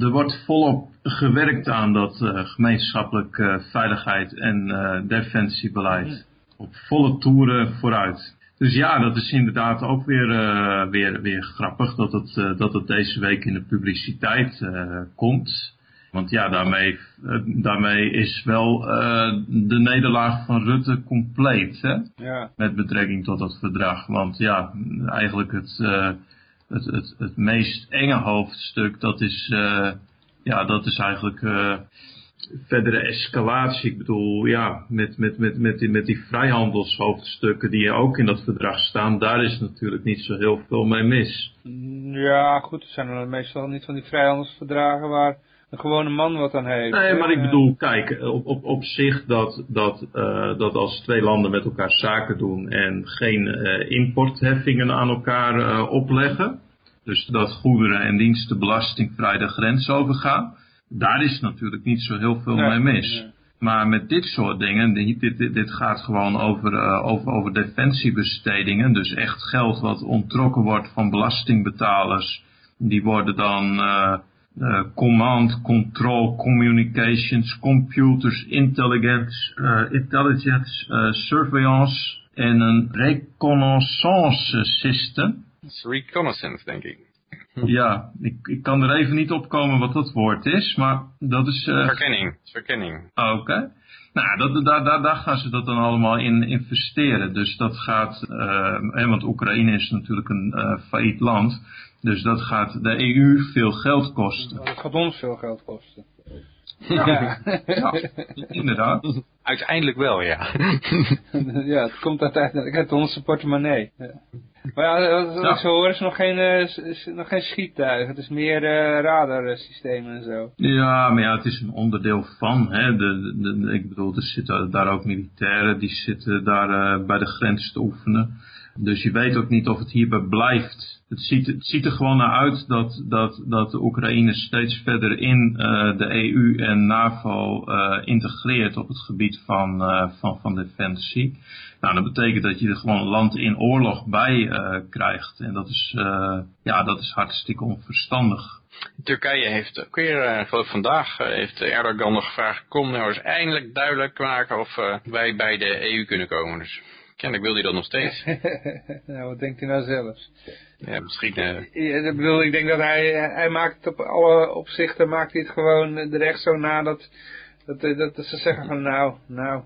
er wordt volop gewerkt aan dat gemeenschappelijk veiligheid en defensiebeleid. Op volle toeren vooruit. Dus ja, dat is inderdaad ook weer, uh, weer, weer grappig dat het, uh, dat het deze week in de publiciteit uh, komt. Want ja, daarmee, daarmee is wel de nederlaag van Rutte compleet. Hè? Ja. Met betrekking tot dat verdrag. Want ja, eigenlijk het, het, het, het meest enge hoofdstuk, dat is, ja, dat is eigenlijk verdere escalatie. Ik bedoel, ja, met, met, met, met, die, met die vrijhandelshoofdstukken die ook in dat verdrag staan, daar is natuurlijk niet zo heel veel mee mis. Ja, goed, er zijn er meestal niet van die vrijhandelsverdragen waar een gewone man wat dan heeft. Nee, maar ik bedoel, kijk, op, op, op zich dat, dat, uh, dat als twee landen met elkaar zaken doen en geen uh, importheffingen aan elkaar uh, opleggen, dus dat goederen en diensten belastingvrij de grens overgaan, daar is natuurlijk niet zo heel veel nee, mee mis. Nee. Maar met dit soort dingen, dit, dit, dit gaat gewoon over, uh, over, over defensiebestedingen. Dus echt geld wat ontrokken wordt van belastingbetalers. Die worden dan uh, uh, command, control, communications, computers, intelligence, intelligence surveillance en een reconnaissance system. Reconnaissance, denk ik. Ja, ik, ik kan er even niet op komen wat dat woord is, maar dat is... Verkenning, verkenning. Oké. Okay. Nou, dat, daar, daar, daar gaan ze dat dan allemaal in investeren. Dus dat gaat, uh, want Oekraïne is natuurlijk een uh, failliet land. Dus dat gaat de EU veel geld kosten. Dat gaat ons veel geld kosten. Ja, ja. inderdaad. Uiteindelijk wel, ja. [LAUGHS] ja, het komt uiteindelijk uit onze portemonnee. Maar ja, wat ja. ik zo hoor is nog geen, uh, is nog geen schiettuig. Het is meer uh, radarsystemen en zo. Ja, maar ja, het is een onderdeel van. Hè. De, de, de ik bedoel, er zitten daar ook militairen die zitten daar uh, bij de grens te oefenen. Dus je weet ook niet of het hierbij blijft. Het ziet, het ziet er gewoon naar uit dat, dat, dat de Oekraïne steeds verder in uh, de EU en NAVO uh, integreert op het gebied van, uh, van, van defensie. Nou, dat betekent dat je er gewoon een land in oorlog bij krijgt. En dat is, ja, dat is hartstikke onverstandig. Turkije heeft, kun je geloof vandaag, heeft Erdogan nog gevraagd, kom nou eens eindelijk duidelijk maken of wij bij de EU kunnen komen. Dus Kennelijk wil hij dat nog steeds. [LAUGHS] nou, wat denkt hij nou zelf? Ja, misschien... Uh... Ja, ik bedoel, ik denk dat hij, hij maakt het op alle opzichten, maakt hij het gewoon er echt zo na dat, dat, dat, dat ze zeggen van nou, nou,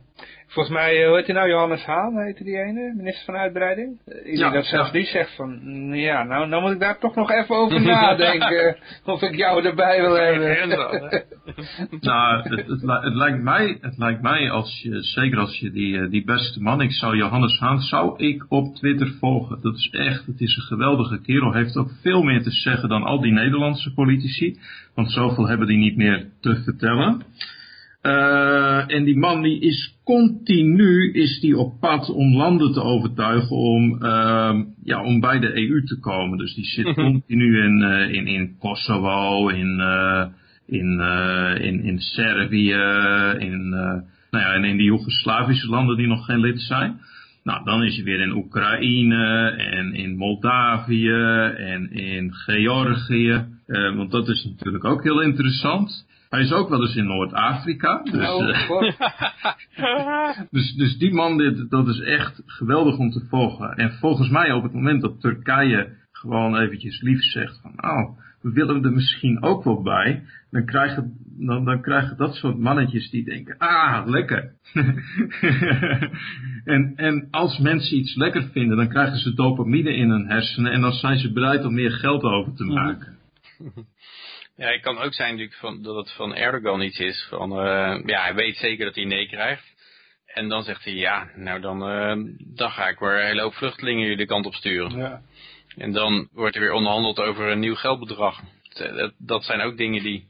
Volgens mij, hoe heet hij nou, Johannes Haan, heette die ene, minister van Uitbreiding? Ik ja, denk dat zelfs ja. die zegt van, ja, nou, nou moet ik daar toch nog even over [LAUGHS] nadenken, of ik jou erbij wil hebben. [LAUGHS] nou, het, het, het, lijkt mij, het lijkt mij, als je, zeker als je die, die beste man, ik zou Johannes Haan, zou ik op Twitter volgen. Dat is echt, het is een geweldige kerel, heeft ook veel meer te zeggen dan al die Nederlandse politici, want zoveel hebben die niet meer te vertellen. Uh, en die man die is continu is die op pad om landen te overtuigen om, uh, ja, om bij de EU te komen. Dus die zit continu in, uh, in, in Kosovo, in, uh, in, in, in Servië, in, nou ja, en in die Joegoslavische landen die nog geen lid zijn. Nou, dan is hij weer in Oekraïne en in Moldavië en in Georgië. want dat is natuurlijk ook heel interessant. Hij is ook wel eens in Noord-Afrika. Dus, oh, uh, [LAUGHS] dus, dus die man, dit, dat is echt geweldig om te volgen. En volgens mij op het moment dat Turkije gewoon eventjes lief zegt van nou, we willen er misschien ook wel bij. Dan krijgen, dan, dan krijgen dat soort mannetjes die denken, ah, lekker. [LAUGHS] en, en als mensen iets lekker vinden, dan krijgen ze dopamine in hun hersenen en dan zijn ze bereid om meer geld over te maken. [LAUGHS] Ja, het kan ook zijn natuurlijk van, dat het van Erdogan iets is. Van, uh, ja, hij weet zeker dat hij nee krijgt. En dan zegt hij, ja, nou dan, uh, dan ga ik weer een hele hoop vluchtelingen jullie de kant op sturen. Ja. En dan wordt er weer onderhandeld over een nieuw geldbedrag. Dat, dat zijn ook dingen die,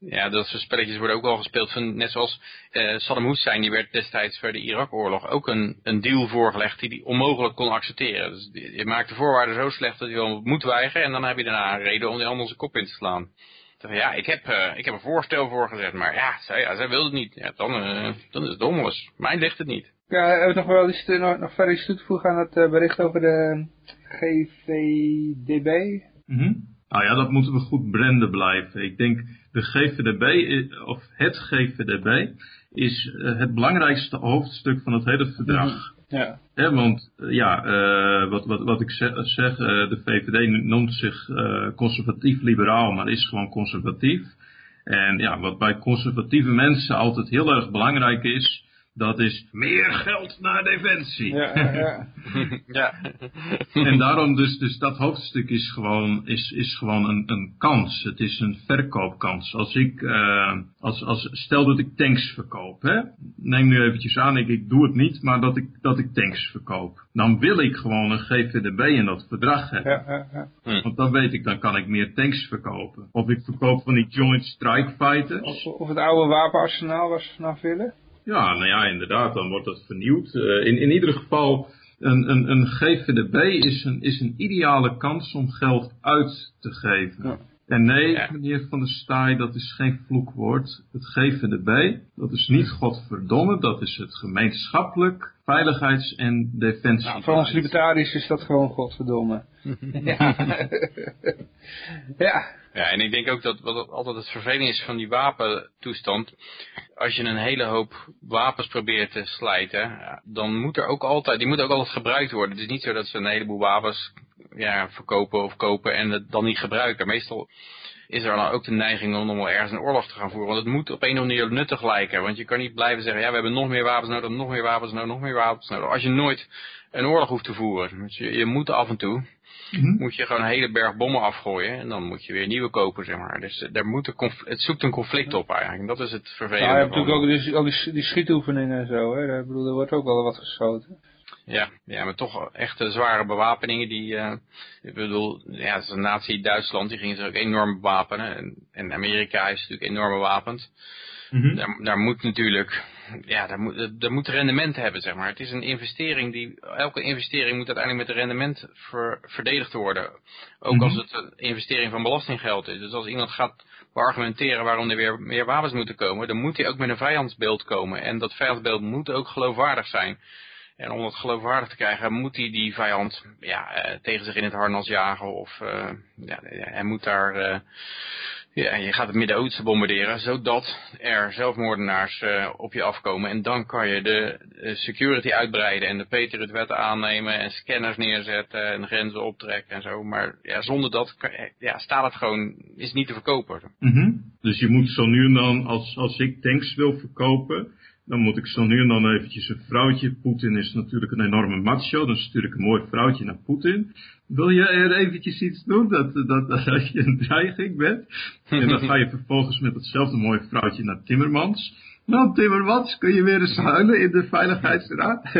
ja, dat soort spelletjes worden ook wel gespeeld. Van, net zoals uh, Saddam Hussein, die werd destijds voor de Irak-oorlog ook een, een deal voorgelegd die hij onmogelijk kon accepteren. Dus je maakt de voorwaarden zo slecht dat hij wel moet weigeren en dan heb je daarna een reden om die ander zijn kop in te slaan. Ja, ik heb, uh, ik heb een voorstel voorgezet, maar ja, zij, ja, zij wil het niet. Ja, dan, uh, dan is het dommelis. Mij ligt het niet. Ja, hebben we nog wel iets, nog, nog verder iets toe te voegen aan het uh, bericht over de GVDB? Mm -hmm. Nou ja, dat moeten we goed branden blijven. Ik denk de GVDB, of het GVDB, is het belangrijkste hoofdstuk van het hele verdrag. Ja. want ja, uh, wat, wat, wat ik zeg, uh, de VVD noemt zich conservatief-liberaal, maar is gewoon conservatief. En ja, wat bij conservatieve mensen altijd heel erg belangrijk is, dat is meer geld naar defensie. Ja, ja. [LAUGHS] ja. en daarom dus, dus dat hoofdstuk is gewoon, is, is gewoon een, een kans. Het is een verkoopkans. Als ik, uh, als, als, stel dat ik tanks verkoop, hè? neem nu eventjes aan, ik, ik doe het niet, maar dat ik, dat ik tanks verkoop. Dan wil ik gewoon een GVDB in dat verdrag hebben. Ja, ja, Hm. Want dan weet ik, dan kan ik meer tanks verkopen. Of ik verkoop van die Joint Strike Fighters. Of, of het oude wapenarsenaal waar ze vanaf willen. Ja, nou ja, inderdaad, dan wordt dat vernieuwd. Uh, in, in ieder geval, een, een, een GVDB is een, is een ideale kans om geld uit te geven. Ja. En nee, Ja. meneer Van der Staaij, dat is geen vloekwoord. Het GVDB, dat is niet godverdomme, dat is het gemeenschappelijk veiligheids- en defensie. Nou, voor ons libertariërs is dat gewoon godverdomme. [LAUGHS] ja. ja. Ja, en ik denk ook dat wat altijd het vervelend is van die wapentoestand, als je een hele hoop wapens probeert te slijten, dan moet er ook altijd, die moeten ook altijd gebruikt worden. Het is niet zo dat ze een heleboel wapens ja, verkopen of kopen en het dan niet gebruiken. Meestal is er dan ook de neiging om nog wel ergens een oorlog te gaan voeren. Want het moet op een of andere manier nuttig lijken. Want je kan niet blijven zeggen, ja we hebben nog meer wapens nodig, nog meer wapens nodig, nog meer wapens nodig. Als je nooit een oorlog hoeft te voeren. Dus je, je moet af en toe, Mhm. moet je gewoon een hele berg bommen afgooien. En dan moet je weer nieuwe kopen, zeg maar. Dus eh, daar moet een het zoekt een conflict op eigenlijk. En dat is het vervelende. Nou, je hebt natuurlijk ook dus, al die, die schietoefeningen en zo. Hè. Ik bedoel, er wordt ook wel wat geschoten. Ja, ja, maar toch echte zware bewapeningen die, eh, ik bedoel, ja, zo'n nazi Duitsland, die gingen zich ook enorm bewapenen. En, en Amerika is natuurlijk enorm bewapend. Mhm. Daar, daar moet natuurlijk, ja, daar moet, daar moet rendement hebben, zeg maar. Het is een investering die, elke investering moet uiteindelijk met een rendement ver, verdedigd worden. Ook Mhm. als het een investering van belastinggeld is. Dus als iemand gaat beargumenteren waarom er weer meer wapens moeten komen, dan moet hij ook met een vijandsbeeld komen. En dat vijandsbeeld moet ook geloofwaardig zijn. En om dat geloofwaardig te krijgen, moet hij die vijand ja, eh, tegen zich in het harnas jagen. Of eh, ja, hij moet daar... eh, ja, je gaat het Midden-Oosten bombarderen, zodat er zelfmoordenaars eh, op je afkomen. En dan kan je de, security uitbreiden en de Patriot-wetten aannemen en scanners neerzetten en grenzen optrekken en zo. Maar ja, zonder dat ja, staat het gewoon, is niet te verkopen. Mhm. Dus je moet zo nu en dan, als, als ik tanks wil verkopen, dan moet ik zo nu en dan eventjes een vrouwtje. Poetin is natuurlijk een enorme macho, dan stuur ik een mooi vrouwtje naar Poetin. Wil je er eventjes iets doen, dat, dat, dat je een dreiging bent? [LAUGHS] En dan ga je vervolgens met hetzelfde mooie vrouwtje naar Timmermans. Nou, Timmermans, kun je weer eens huilen in de Veiligheidsraad? [LAUGHS]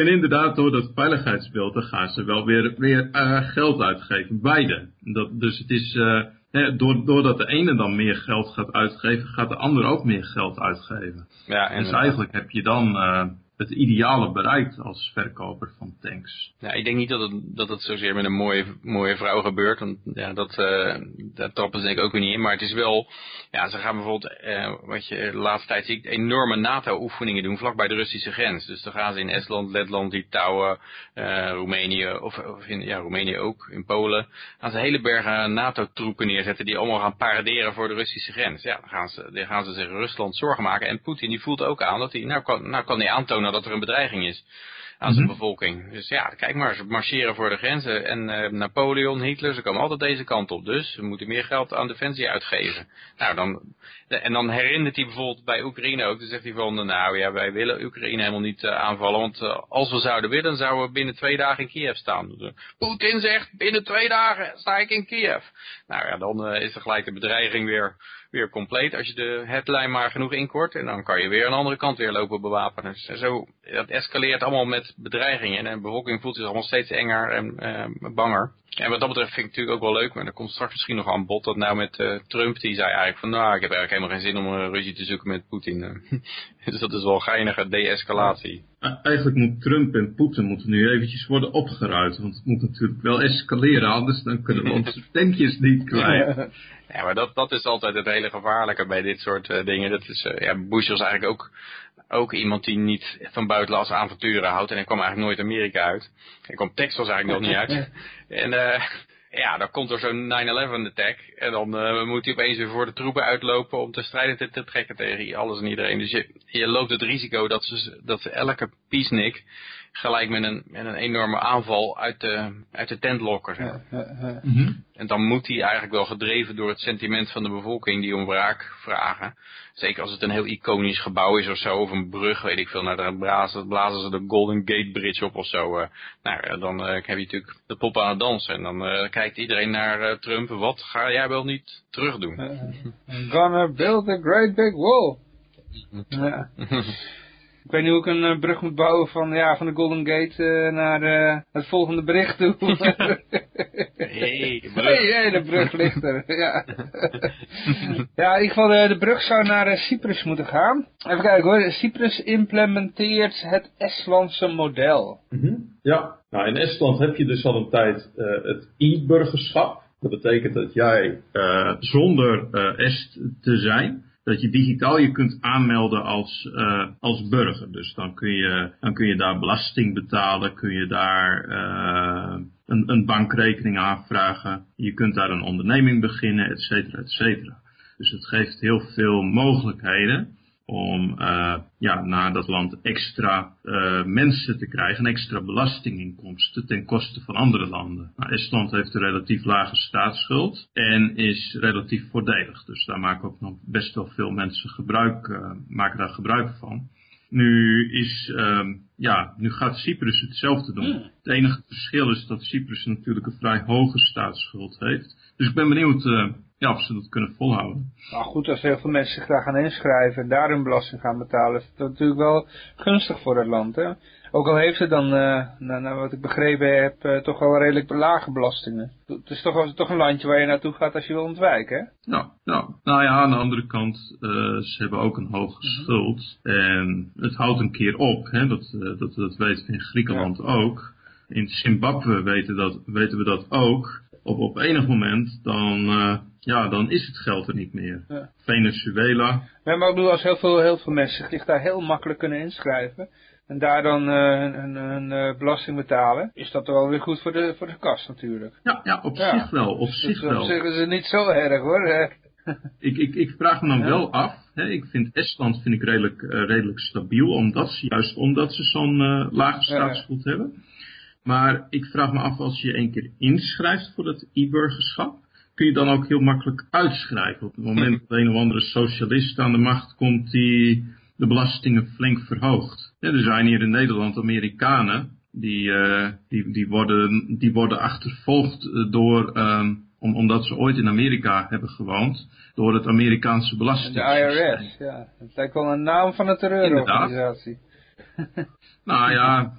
en inderdaad, door dat veiligheidsbeeld, dan gaan ze wel weer, weer eh, geld uitgeven. Beide. Dat, dus het is, eh, door, doordat de ene dan meer geld gaat uitgeven, gaat de ander ook meer geld uitgeven. Ja, en dus eigenlijk heb je dan eh, het ideale bereikt als verkoper van tanks. Ja, ik denk niet dat het, dat het zozeer met een mooie, mooie vrouw gebeurt. Want ja, dat, eh daar trappen ze denk ik ook weer niet in. Maar het is wel, ja, ze gaan bijvoorbeeld, eh, wat je de laatste tijd ziet, enorme NATO-oefeningen doen vlakbij de Russische grens. Dus dan gaan ze in Estland, Letland, Litouwen, eh Roemenië, of, of in ja, Roemenië ook, in Polen, gaan ze hele bergen NATO-troepen neerzetten die allemaal gaan paraderen voor de Russische grens. Ja, dan gaan ze, dan gaan ze zich Rusland zorgen maken. En Poetin die voelt ook aan dat hij, nou kan, nou kan hij aantonen dat er een bedreiging is aan zijn Mhm. bevolking. Dus ja, kijk maar, ze marcheren voor de grenzen. En eh, Napoleon, Hitler, ze komen altijd deze kant op. Dus we moeten meer geld aan defensie uitgeven. Nou, dan, en dan herinnert hij bijvoorbeeld bij Oekraïne ook. Dan zegt hij van, nou ja, wij willen Oekraïne helemaal niet eh, aanvallen. Want eh, als we zouden willen, zouden we binnen twee dagen in Kiev staan. Dus, Poetin zegt, binnen twee dagen sta ik in Kiev. Nou ja, dan is er gelijk de bedreiging weer, weer compleet. Als je de headline maar genoeg inkort. En dan kan je weer de andere kant weer lopen bewapenen. Dus, eh, zo, dat escaleert allemaal met bedreigingen. En de bevolking voelt zich allemaal steeds enger en eh, banger. En wat dat betreft vind ik het natuurlijk ook wel leuk, maar er komt straks misschien nog aan bod dat nou met eh, Trump, die zei eigenlijk van nou, ik heb eigenlijk helemaal geen zin om een ruzie te zoeken met Poetin. eh. [LAUGHS] dus dat is wel geinige de-escalatie. Eigenlijk moet Trump en Poetin moeten nu eventjes worden opgeruimd. Want het moet natuurlijk wel escaleren, anders dan kunnen we onze [LAUGHS] tankjes niet kwijt. Ja, maar dat, dat is altijd het hele gevaarlijke bij dit soort eh, dingen. Dat is, ja, Bush was eigenlijk ook, ook iemand die niet van buitenlandse avonturen houdt. En hij kwam eigenlijk nooit Amerika uit. Hij kwam Texas eigenlijk nog niet uit. [LAUGHS] En eh, ja, dan komt er zo'n 9-11 attack. En dan eh, moet hij opeens weer voor de troepen uitlopen om te strijden te, te trekken tegen alles en iedereen. Dus je, je loopt het risico dat ze, dat ze elke peacenik gelijk met een, met een enorme aanval uit de, uit de tent lokken. zeg maar. Ja, ja, ja. Mhm. En dan moet hij eigenlijk wel gedreven door het sentiment van de bevolking die om wraak vragen. Zeker als het een heel iconisch gebouw is of zo, of een brug, weet ik veel. Nou, daar blazen, blazen ze de Golden Gate Bridge op of zo. Uh, nou, dan uh, heb je natuurlijk de pop aan het dansen. En dan uh, kijkt iedereen naar Trump. Wat ga jij wel niet terug doen? I'm gonna build a great big wall. [LAUGHS] ja. Ik weet niet hoe ik een uh, brug moet bouwen van, ja, van de Golden Gate uh, naar uh, het volgende bericht toe. [LAUGHS] hey, de brug. Hey, hey, de brug ligt er. ja. [LAUGHS] ja, in ieder geval de, de brug zou naar Cyprus moeten gaan. Even kijken hoor, Cyprus implementeert het Estlandse model. Mm -hmm. Ja, nou in Estland heb je dus al een tijd het e-burgerschap. Dat betekent dat jij zonder Est te zijn dat je digitaal je kunt aanmelden als, uh, als burger. Dus dan kun, je, dan kun je daar belasting betalen, kun je daar uh, een, een bankrekening aanvragen. Je kunt daar een onderneming beginnen, et cetera, et cetera. Dus het geeft heel veel mogelijkheden om uh, ja, naar dat land extra uh, mensen te krijgen, extra belastinginkomsten ten koste van andere landen. Nou, Estland heeft een relatief lage staatsschuld en is relatief voordelig. Dus daar maken ook nog best wel veel mensen gebruik, uh, maken daar gebruik van. Nu is, ja, nu gaat Cyprus hetzelfde doen. Hmm. Het enige verschil is dat Cyprus natuurlijk een vrij hoge staatsschuld heeft. Dus ik ben benieuwd ja, of ze dat kunnen volhouden. Nou goed, als heel veel mensen zich daar gaan inschrijven en daar hun belasting gaan betalen, is dat natuurlijk wel gunstig voor het land. Hè? Ook al heeft het dan, uh, nou, nou, wat ik begrepen heb, uh, toch wel redelijk lage belastingen. Het is toch, toch een landje waar je naartoe gaat als je wil ontwijken, hè? Nou, nou, nou ja, aan de andere kant, uh, ze hebben ook een hoge mhm. schuld. En het houdt een keer op, hè? Dat, dat, dat weten we in Griekenland ook. In Zimbabwe weten, dat, weten we dat ook. Op, op enig moment dan ja, dan is het geld er niet meer. Ja. Venezuela. Maar ik bedoel, als heel veel, heel veel mensen zich daar heel makkelijk kunnen inschrijven en daar dan een, een, een, belasting betalen, is dat wel weer goed voor de, voor de kast natuurlijk. Ja, ja op zich wel. Op dus, zich wel. Is het niet zo erg hoor. [LAUGHS] ik, ik, ik vraag me dan wel af, hè, ik vind Estland vind ik redelijk, uh, redelijk stabiel, omdat ze, juist omdat ze zo'n uh, lage staatsschuld hebben. Maar ik vraag me af als je één keer inschrijft voor dat e-burgerschap, kun je dan ook heel makkelijk uitschrijven. Op het moment dat een of andere socialist aan de macht komt die de belastingen flink verhoogt. Ja, er zijn hier in Nederland Amerikanen die, uh, die, die, worden, die worden achtervolgd eh, door, um, om, omdat ze ooit in Amerika hebben gewoond, door het Amerikaanse belastingsysteem. De IRS, ja. Dat lijkt wel een naam van een terreurorganisatie. [LAUGHS] Nou ja,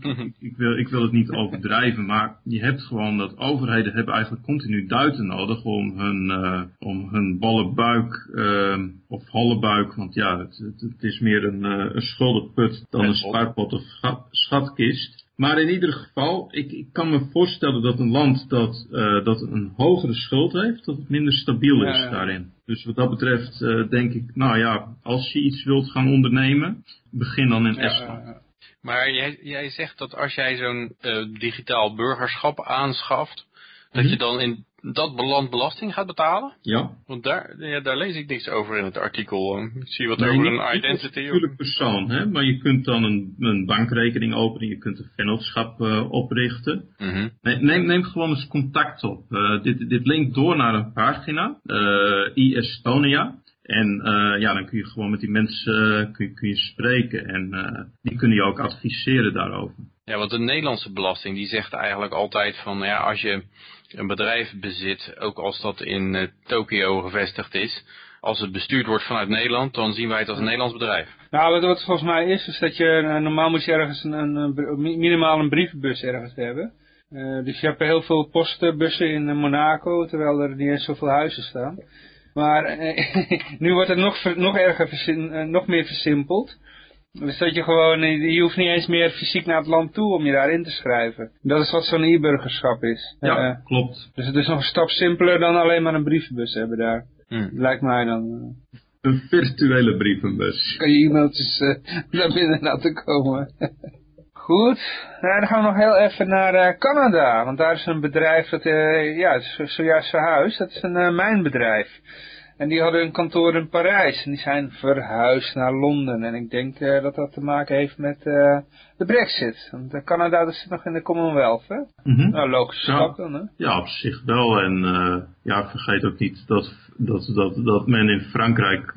ik, ik, wil, ik wil het niet overdrijven, maar je hebt gewoon dat overheden hebben eigenlijk continu duiten nodig om hun, uh, om hun bolle buik, uh, of holle buik, want ja, het, het, het is meer een, uh, een schuldenput dan een spaarpot of schatkist. Maar in ieder geval, ik, ik kan me voorstellen dat een land dat, uh, dat een hogere schuld heeft, dat het minder stabiel is daarin. Dus wat dat betreft uh, denk ik, nou ja, als je iets wilt gaan ondernemen, begin dan in ja, Estland. Maar jij, jij zegt dat als jij zo'n uh, digitaal burgerschap aanschaft, dat je mhm. dan in dat land belasting gaat betalen? Ja. Want daar, ja, daar lees ik niks over in het artikel. Ik zie wat over een identity. Natuurlijk persoon, hè? maar je kunt dan een, een bankrekening openen, je kunt een vennootschap uh, oprichten. Mm neem, neem gewoon eens contact op. Uh, dit, dit linkt door naar een pagina, uh, e-Estonia. En uh, ja, dan kun je gewoon met die mensen kun je, kun je spreken en uh, die kunnen je ook adviseren daarover. Ja, want de Nederlandse belasting die zegt eigenlijk altijd van ja, als je een bedrijf bezit, ook als dat in uh, Tokio gevestigd is, als het bestuurd wordt vanuit Nederland, dan zien wij het als een Nederlands bedrijf. Nou, wat, het volgens mij is, is dat je, normaal moet je ergens een, een, minimaal een brievenbus ergens hebben. Uh, dus je hebt heel veel postbussen in Monaco, terwijl er niet eens zoveel huizen staan. Maar eh, [LAUGHS] nu wordt het nog, nog erger, nog meer versimpeld. Dus dat je gewoon, eh, je hoeft niet eens meer fysiek naar het land toe om je daarin te schrijven. Dat is wat zo'n e-burgerschap is. Ja, uh, klopt. Dus het is nog een stap simpeler dan alleen maar een brievenbus hebben daar. Hmm. Lijkt mij dan. Uh. Een virtuele brievenbus. Kan je e-mailtjes uh, [LAUGHS] naar binnen laten komen. [LAUGHS] Goed, nou, dan gaan we nog heel even naar uh, Canada. Want daar is een bedrijf dat uh, ja, is zojuist verhuisd. Dat is een mijnbedrijf. En die hadden een kantoor in Parijs. En die zijn verhuisd naar Londen. En ik denk uh, dat dat te maken heeft met uh, de brexit. Want Canada dat zit nog in de Commonwealth, hè? Mm -hmm. Nou, logische ja. dan, hè? Ja, op zich wel. En uh, ja, vergeet ook niet dat, dat, dat, dat men in Frankrijk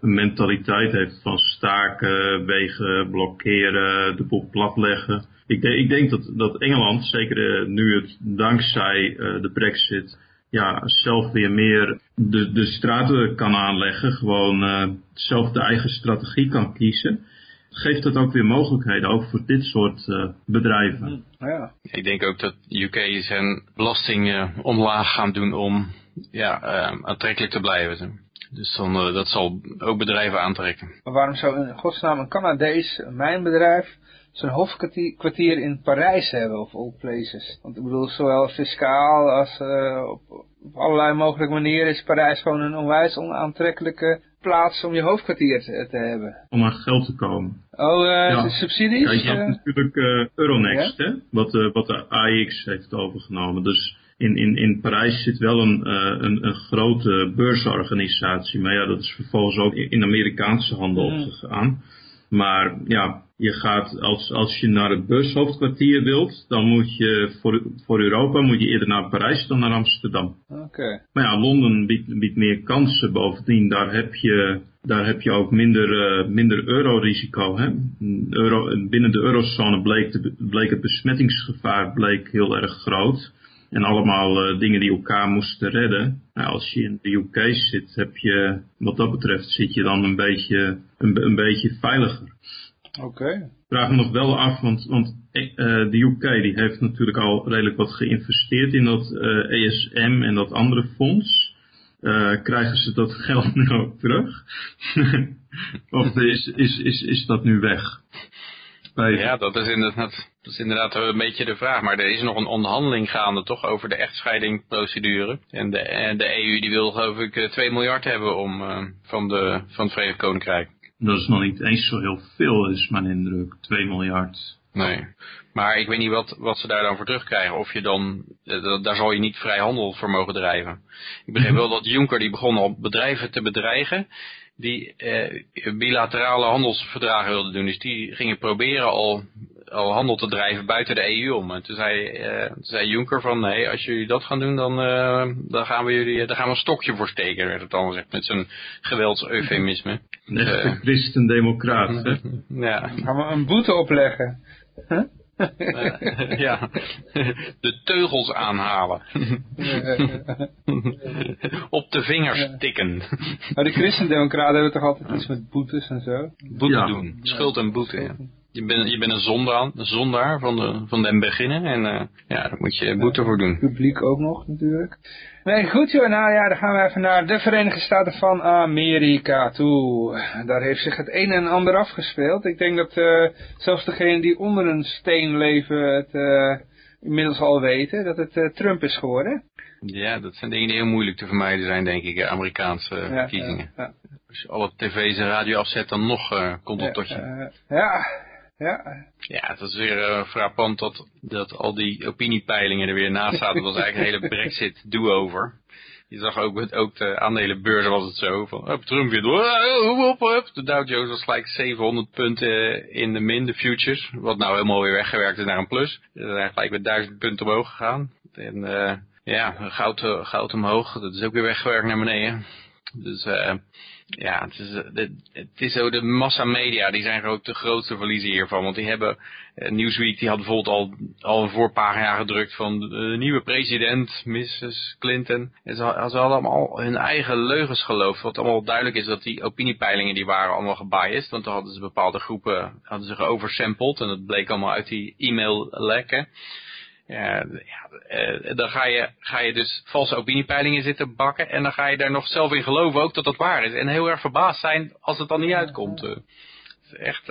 een mentaliteit heeft van staken, wegen, blokkeren, de boel platleggen. Ik, denk, ik denk dat, dat Engeland, zeker nu het dankzij de brexit ja, zelf weer meer de, de straten kan aanleggen, gewoon uh, zelf de eigen strategie kan kiezen, geeft dat ook weer mogelijkheden, ook voor dit soort uh, bedrijven. Ja. Ik denk ook dat UK zijn belastingen omlaag gaan doen om ja, uh, aantrekkelijk te blijven. Dus dan, dat zal ook bedrijven aantrekken. Maar waarom zou in godsnaam een Canadees mijnbedrijf zijn hoofdkwartier in Parijs hebben, of all places. Want ik bedoel, zowel fiscaal als uh, op, op allerlei mogelijke manieren is Parijs gewoon een onwijs onaantrekkelijke plaats om je hoofdkwartier te, te hebben. Om aan geld te komen. Oh, uh, ja. subsidies? Ja, je hebt natuurlijk uh, Euronext, ja? hè, wat, wat de AX heeft overgenomen. Dus in, in, in Parijs zit wel een, uh, een, een grote beursorganisatie. Maar ja, dat is vervolgens ook in Amerikaanse handen Mm. opgegaan. Maar ja, je gaat als, als je naar het beurshoofdkwartier wilt, dan moet je voor, voor Europa moet je eerder naar Parijs dan naar Amsterdam. Oké. Okay. Maar ja, Londen biedt, biedt meer kansen. Bovendien, daar heb je, daar heb je ook minder, uh, minder eurorisico. Hè? Euro, binnen de eurozone bleek, de, bleek het besmettingsgevaar bleek heel erg groot. En allemaal uh, dingen die elkaar moesten redden. Nou, als je in de UK zit, heb je, wat dat betreft, zit je dan een beetje, een, een beetje veiliger. Oké. Okay. Ik vraag me nog wel af, want, want uh, de UK die heeft natuurlijk al redelijk wat geïnvesteerd in dat uh, ESM en dat andere fonds. Uh, krijgen ze dat [LAUGHS] geld nu ook terug? [LAUGHS] of is, is, is, is dat nu weg? Bij... Ja, dat is, inderdaad, dat is inderdaad een beetje de vraag. Maar er is nog een onderhandeling gaande toch over de echtscheidingprocedure. En de, en de EU die wil geloof ik 2 miljard hebben om, uh, van, de, van het Verenigd Koninkrijk. Dat is nog niet eens zo heel veel, is mijn indruk. 2 miljard. Nee, maar ik weet niet wat, wat ze daar dan voor terugkrijgen. Of je dan, daar zal je niet vrij handel voor mogen drijven. Ik begreep wel dat Juncker die begon al bedrijven te bedreigen die uh, bilaterale handelsverdragen wilden doen. Dus die gingen proberen al, al handel te drijven buiten de EU om. En toen zei, uh, toen zei Juncker van nee, als jullie dat gaan doen, dan, uh, dan gaan we jullie, dan gaan we een stokje voor steken, werd het dan gezegd, met zo'n geweldseufemisme. Een echte christen-democraat, hè? [LAUGHS] ja. Gaan we een boete opleggen? Huh? Uh, ja, de teugels aanhalen. Op de vingers tikken. Maar de christendemocraten hebben toch altijd iets met boetes en zo? Boete ja. doen, schuld en boete, ja. Je bent, je bent een, zondaar, een zondaar van, de, van den beginnen en uh, ja, daar moet je boete voor doen. Publiek ook nog natuurlijk. Nee, goed joh, nou ja, dan gaan we even naar de Verenigde Staten van Amerika toe. Daar heeft zich het een en ander afgespeeld. Ik denk dat uh, zelfs degenen die onder een steen leven het uh, inmiddels al weten, dat het uh, Trump is geworden. Ja, dat zijn dingen die heel moeilijk te vermijden zijn, denk ik, Amerikaanse ja, verkiezingen. Ja, ja. Als je alle tv's en radio afzet, dan nog komt het tot je. ja, ja. Ja, het is weer uh, frappant dat, dat al die opiniepeilingen er weer naast zaten. Dat was eigenlijk een hele brexit do-over. Je zag ook, ook de aandelenbeurzen was het zo. Van, up, Trump weer door. Op, op. De Dow Jones was gelijk 700 punten in de min, de futures. Wat nou helemaal weer weggewerkt is naar een plus. Ze zijn gelijk met 1000 punten omhoog gegaan. En uh, ja, goud, goud omhoog. Dat is ook weer weggewerkt naar beneden. Dus uh, ja, het is, het, het is zo, de massamedia, die zijn ook de grootste verliezer hiervan. Want die hebben, uh, Newsweek, die had bijvoorbeeld al, al een voorpagina gedrukt van de nieuwe president, Mrs. Clinton. En ze, ze hadden allemaal hun eigen leugens geloofd. Wat allemaal duidelijk is dat die opiniepeilingen, die waren allemaal gebiased. Want dan hadden ze bepaalde groepen, hadden ze geoversampled. En dat bleek allemaal uit die e-mail lekken. Ja, ja uh, dan ga je, ga je dus valse opiniepeilingen zitten bakken en dan ga je daar nog zelf in geloven ook dat dat waar is. En heel erg verbaasd zijn als het dan niet uitkomt. Uh, echt,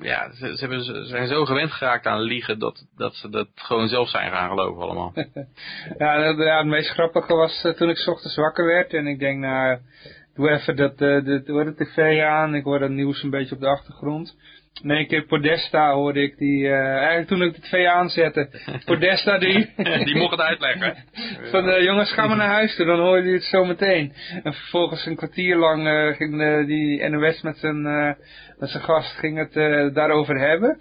ja, ze, ze, hebben, ze zijn zo gewend geraakt aan liegen dat, dat ze dat gewoon zelf zijn gaan geloven allemaal. [LAUGHS] ja, dat, ja, het meest grappige was toen ik 's ochtends wakker werd en ik denk nou... doe even dat, uh, de, hoor de tv aan, ik hoor het nieuws een beetje op de achtergrond. In één keer Podesta hoorde ik die, uh, eigenlijk toen ik de twee aanzette, [LAUGHS] Podesta die... [LAUGHS] die mocht het uitleggen. [LAUGHS] Van uh, jongens, ga maar naar huis toe, dan hoor je het zo meteen. En vervolgens een kwartier lang uh, ging die NOS met zijn, met zijn gast ging het daarover hebben.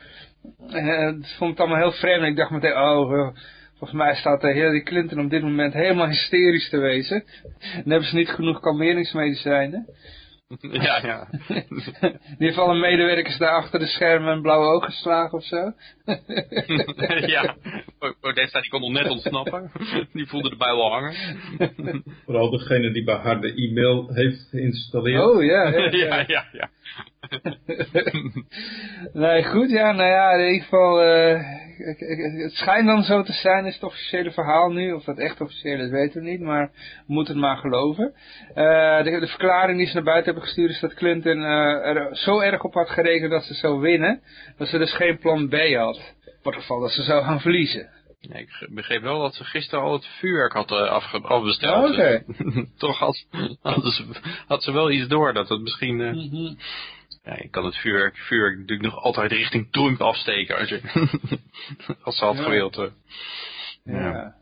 En ik vond het allemaal heel vreemd. Ik dacht meteen, oh, volgens mij staat Hillary Clinton op dit moment helemaal hysterisch te wezen. Dan hebben ze niet genoeg kalmeringsmedicijnen. [LAUGHS] Ja, ja. In ieder geval een medewerkers daar achter de schermen een blauwe oog geslagen of zo. [LAUGHS] ja, Odessa die kon nog net ontsnappen. [LAUGHS] Die voelde de bui al hangen. Vooral degene die bij haar de e-mail heeft geïnstalleerd. Oh ja, ja, ja. ja, ja. Nee, goed, ja, nou ja, in ieder geval, uh, het schijnt dan zo te zijn, is het officiële verhaal nu, of dat echt officieel is, weten we niet, maar we moeten het maar geloven. Uh, de, verklaring die ze naar buiten hebben gestuurd is dat Clinton uh, er zo erg op had gerekend dat ze zou winnen, dat ze dus geen plan B had, voor het geval dat ze zou gaan verliezen. Ja, ik begreep wel dat ze gisteren al het vuurwerk had afbesteld. Oh. Okay. [LAUGHS] Toch had, had, ze, had ze wel iets door dat het misschien... Mm -hmm. Ja, je kan het vuurwerk, vuurwerk natuurlijk nog altijd richting Trump afsteken als, je, [LAUGHS] als ze had ja. gewild. Ja. ja.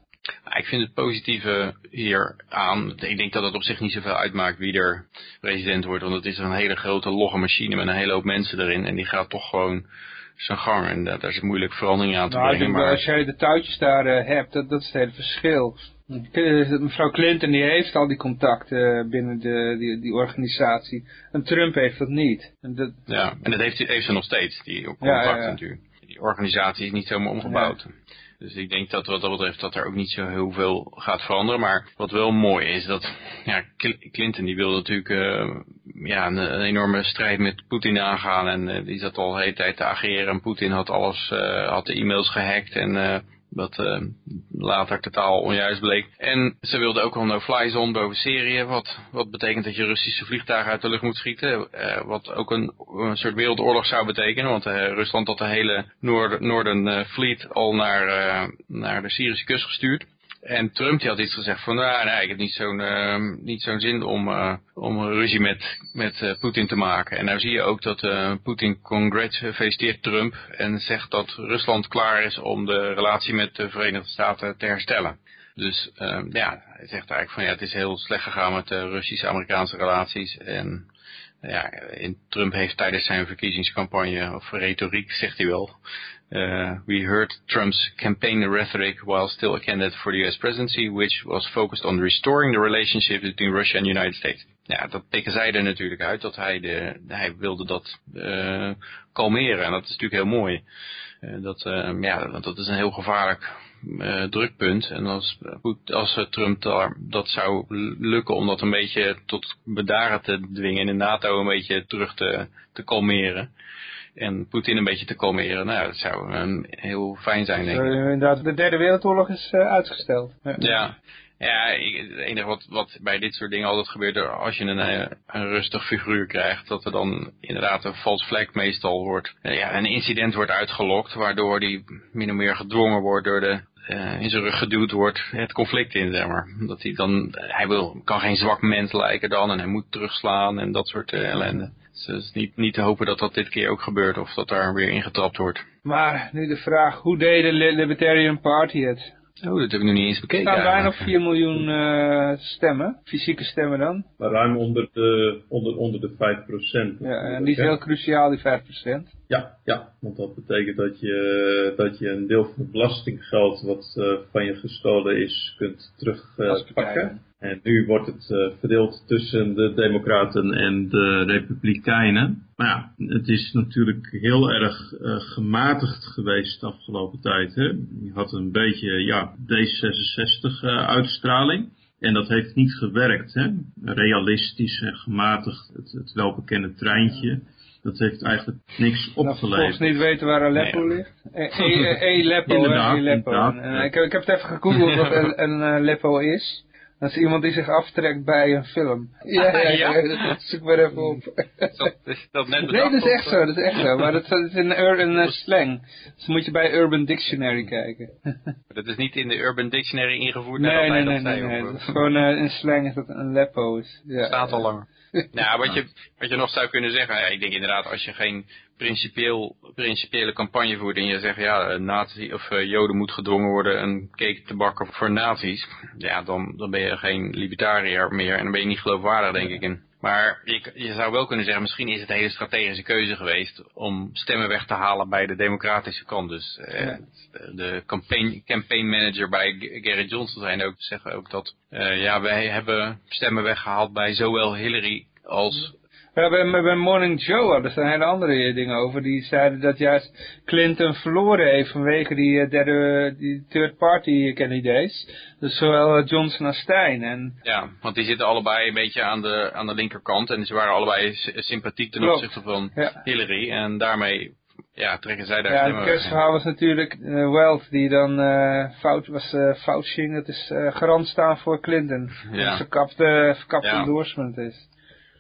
Ik vind het positieve hier aan, ik denk dat het op zich niet zoveel uitmaakt wie er president wordt, want het is een hele grote logge machine met een hele hoop mensen erin en die gaat toch gewoon zijn gang en daar is moeilijk verandering aan te nou, brengen. Maar als jij de touwtjes daar uh, hebt, dat, dat is het hele verschil. Mevrouw Clinton die heeft al die contacten binnen de, die, die organisatie. En Trump heeft dat niet. En dat... Ja, en dat heeft, heeft ze nog steeds, die contacten ja, ja, ja. natuurlijk. Die organisatie is niet zomaar omgebouwd. Dus ik denk dat wat dat betreft dat er ook niet zo heel veel gaat veranderen. Maar wat wel mooi is, dat [LAUGHS] ja, Clinton die wil natuurlijk uh, ja, een, enorme strijd met Poetin aangaan. En uh, die zat al de hele tijd te ageren. En Poetin had alles, uh, had de e-mails gehackt en wat uh, later totaal onjuist bleek. En ze wilden ook al no-fly zone boven Syrië. Wat, wat betekent dat je Russische vliegtuigen uit de lucht moet schieten. Uh, wat ook een, een, soort wereldoorlog zou betekenen. Want uh, Rusland had de hele Noord Noorden Fleet al naar, naar de Syrische kust gestuurd. En Trump die had iets gezegd van, nou, nee, ik heb niet zo'n uh, niet zo'n zin om, uh, om een ruzie met, met uh, Poetin te maken. En nou zie je ook dat Poetin feliciteert Trump en zegt dat Rusland klaar is om de relatie met de Verenigde Staten te herstellen. Dus ja, hij zegt eigenlijk van ja, het is heel slecht gegaan met de Russische-Amerikaanse relaties. En ja, Trump heeft tijdens zijn verkiezingscampagne, of retoriek zegt hij wel, Uh, we heard Trump's campaign rhetoric while still a candidate for the US presidency, which was focused on restoring the relationship between Russia and the United States. Ja, dat pikken zij er natuurlijk uit, dat hij, de, hij wilde dat uh, kalmeren. En dat is natuurlijk heel mooi. Uh, dat, uh, ja, dat is een heel gevaarlijk drukpunt. En als, als Trump daar, dat zou lukken om dat een beetje tot bedaren te dwingen en de NATO een beetje terug te, te kalmeren en Poetin een beetje te kalmeren. Nou, dat zou um, heel fijn zijn, denk ik. Uh, inderdaad, de derde wereldoorlog is uh, uitgesteld. Ja, ja. ik, het enige wat, wat bij dit soort dingen altijd gebeurt, als je een, eh, een rustig figuur krijgt, dat er dan inderdaad een false flag meestal wordt. ja, een incident wordt uitgelokt, waardoor die min of meer gedwongen wordt door de uh, in zijn rug geduwd wordt het conflict in, zeg maar. Dat hij dan, hij wil, kan geen zwak mens lijken dan en hij moet terugslaan en dat soort uh, ellende. Dus het is niet, niet te hopen dat dat dit keer ook gebeurt of dat daar weer ingetrapt wordt. Maar nu de vraag, hoe deed de Libertarian Party het? Oh, dat heb ik nog niet eens bekeken. Er staan bijna 4 miljoen uh, stemmen, fysieke stemmen dan. Maar ruim onder de, onder, onder de 5%. Ja, en die is heel cruciaal, die 5%. Ja, ja, want dat betekent dat je, dat je een deel van het belastinggeld wat uh, van je gestolen is, kunt terugpakken. Uh, en nu wordt het uh, verdeeld tussen de democraten en de republikeinen. Maar ja, het is natuurlijk heel erg gematigd geweest de afgelopen tijd. Hè? Je had een beetje ja, D66 uh, uitstraling. En dat heeft niet gewerkt. Hè? Realistisch en gematigd, het, het welbekende treintje. Dat heeft eigenlijk niks opgeleverd. Nou, volgens niet weten waar Aleppo nee. ligt. E-Aleppo. Aleppo. Ik, ik heb het even gegoogeld wat een, een Aleppo is. Dat is iemand die zich aftrekt bij een film. Ja, ja, ja. ja. dat zoek maar even op. Is dat, net [LAUGHS] nee, dat is echt zo, dat is echt zo. Maar dat, is een urban uh, slang. Dus moet je bij Urban Dictionary kijken. [LAUGHS] dat is niet in de Urban Dictionary ingevoerd? Nee, nee, nee, nee, nee, Dat is gewoon uh, in slang is dat een leppo. Is. Ja, Staat al langer. Nou, wat je, [LAUGHS] wat je nog zou kunnen zeggen, ja, ik denk inderdaad, als je geen principieel, principiële campagne voert en je zegt, ja, nazi of uh, joden moet gedwongen worden een cake te bakken voor nazi's, ja, dan, dan ben je geen libertariër meer en dan ben je niet geloofwaardig, denk ik. In. Maar je, je zou wel kunnen zeggen, misschien is het een hele strategische keuze geweest om stemmen weg te halen bij de democratische kant. Dus eh, de campaign, campaign manager bij Gary Johnson zijn ook, zeggen ook dat, uh, ja, wij hebben stemmen weggehaald bij zowel Hillary als ja, bij, bij Morning Joe hadden ze een hele andere dingen over. Die zeiden dat juist Clinton verloren heeft vanwege die uh, derde, die third party candidates. Dus zowel Johnson als Stein. En... Ja, want die zitten allebei een beetje aan de, aan de linkerkant. En ze waren allebei sympathiek ten opzichte van Hillary. En daarmee ja, trekken zij daar Ja, het kerstverhaal was natuurlijk uh, Weld die dan uh, fout was, uh, Fauci, dat is garant staan voor Clinton. Ja. Dat verkapte, verkapte ja. endorsement is.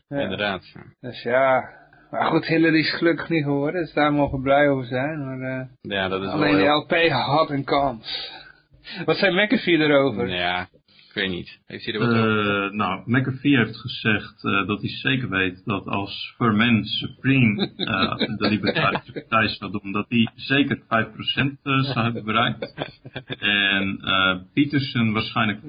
Ja. Inderdaad. Dus ja, maar goed, Hillary is gelukkig niet geworden, dus daar mogen we blij over zijn. Maar, ja, dat is alleen de LP had een kans. Wat zei McAfee erover? Ja, ik weet niet. Heeft hij er wat uh, Nou, McAfee heeft gezegd uh, dat hij zeker weet dat als Vermen Supreme uh, [LAUGHS] de Libertarische Partij zou doen, dat hij zeker 5% zou hebben bereikt. En Peterson waarschijnlijk 15%.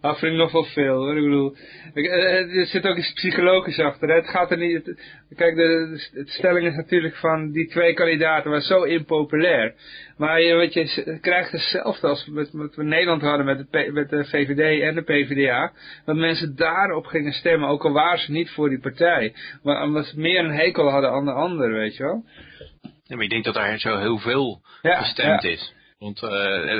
Dat vind ik nog wel veel hoor. Ik bedoel, er zit ook iets psychologisch achter. Hè? Het gaat er niet... kijk, de, de, stelling is natuurlijk van die twee kandidaten waren zo impopulair. Maar je, wat je krijgt hetzelfde als wat, wat we in Nederland hadden met, het, met de VVD en de PvdA. Dat mensen daarop gingen stemmen, ook al waren ze niet voor die partij. Maar omdat ze meer een hekel hadden aan de ander, weet je wel. Ja, maar ik denk dat daar zo heel veel gestemd is. Want uh,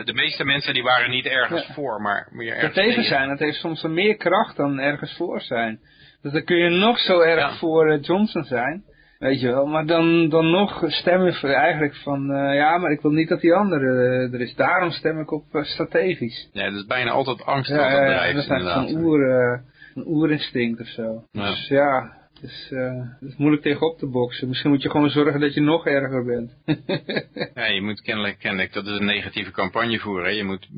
de meeste mensen die waren niet ergens voor, maar meer ergens tegen. tegen zijn, dat heeft soms meer kracht dan ergens voor zijn. Dus dan kun je nog zo erg voor uh, Johnson zijn. Weet je wel, maar dan, dan nog stem ik eigenlijk van, uh, ja, maar ik wil niet dat die andere uh, er is. Daarom stem ik op uh, strategisch. Ja, dat is bijna altijd angst ja, dat drijft, dat is een, oer, een oerinstinct of zo. Ja. Dus ja, het is, het is moeilijk tegenop te boksen. Misschien moet je gewoon zorgen dat je nog erger bent. [LAUGHS] ja, je moet kennelijk, kennelijk, dat is een negatieve campagne voeren. Je moet,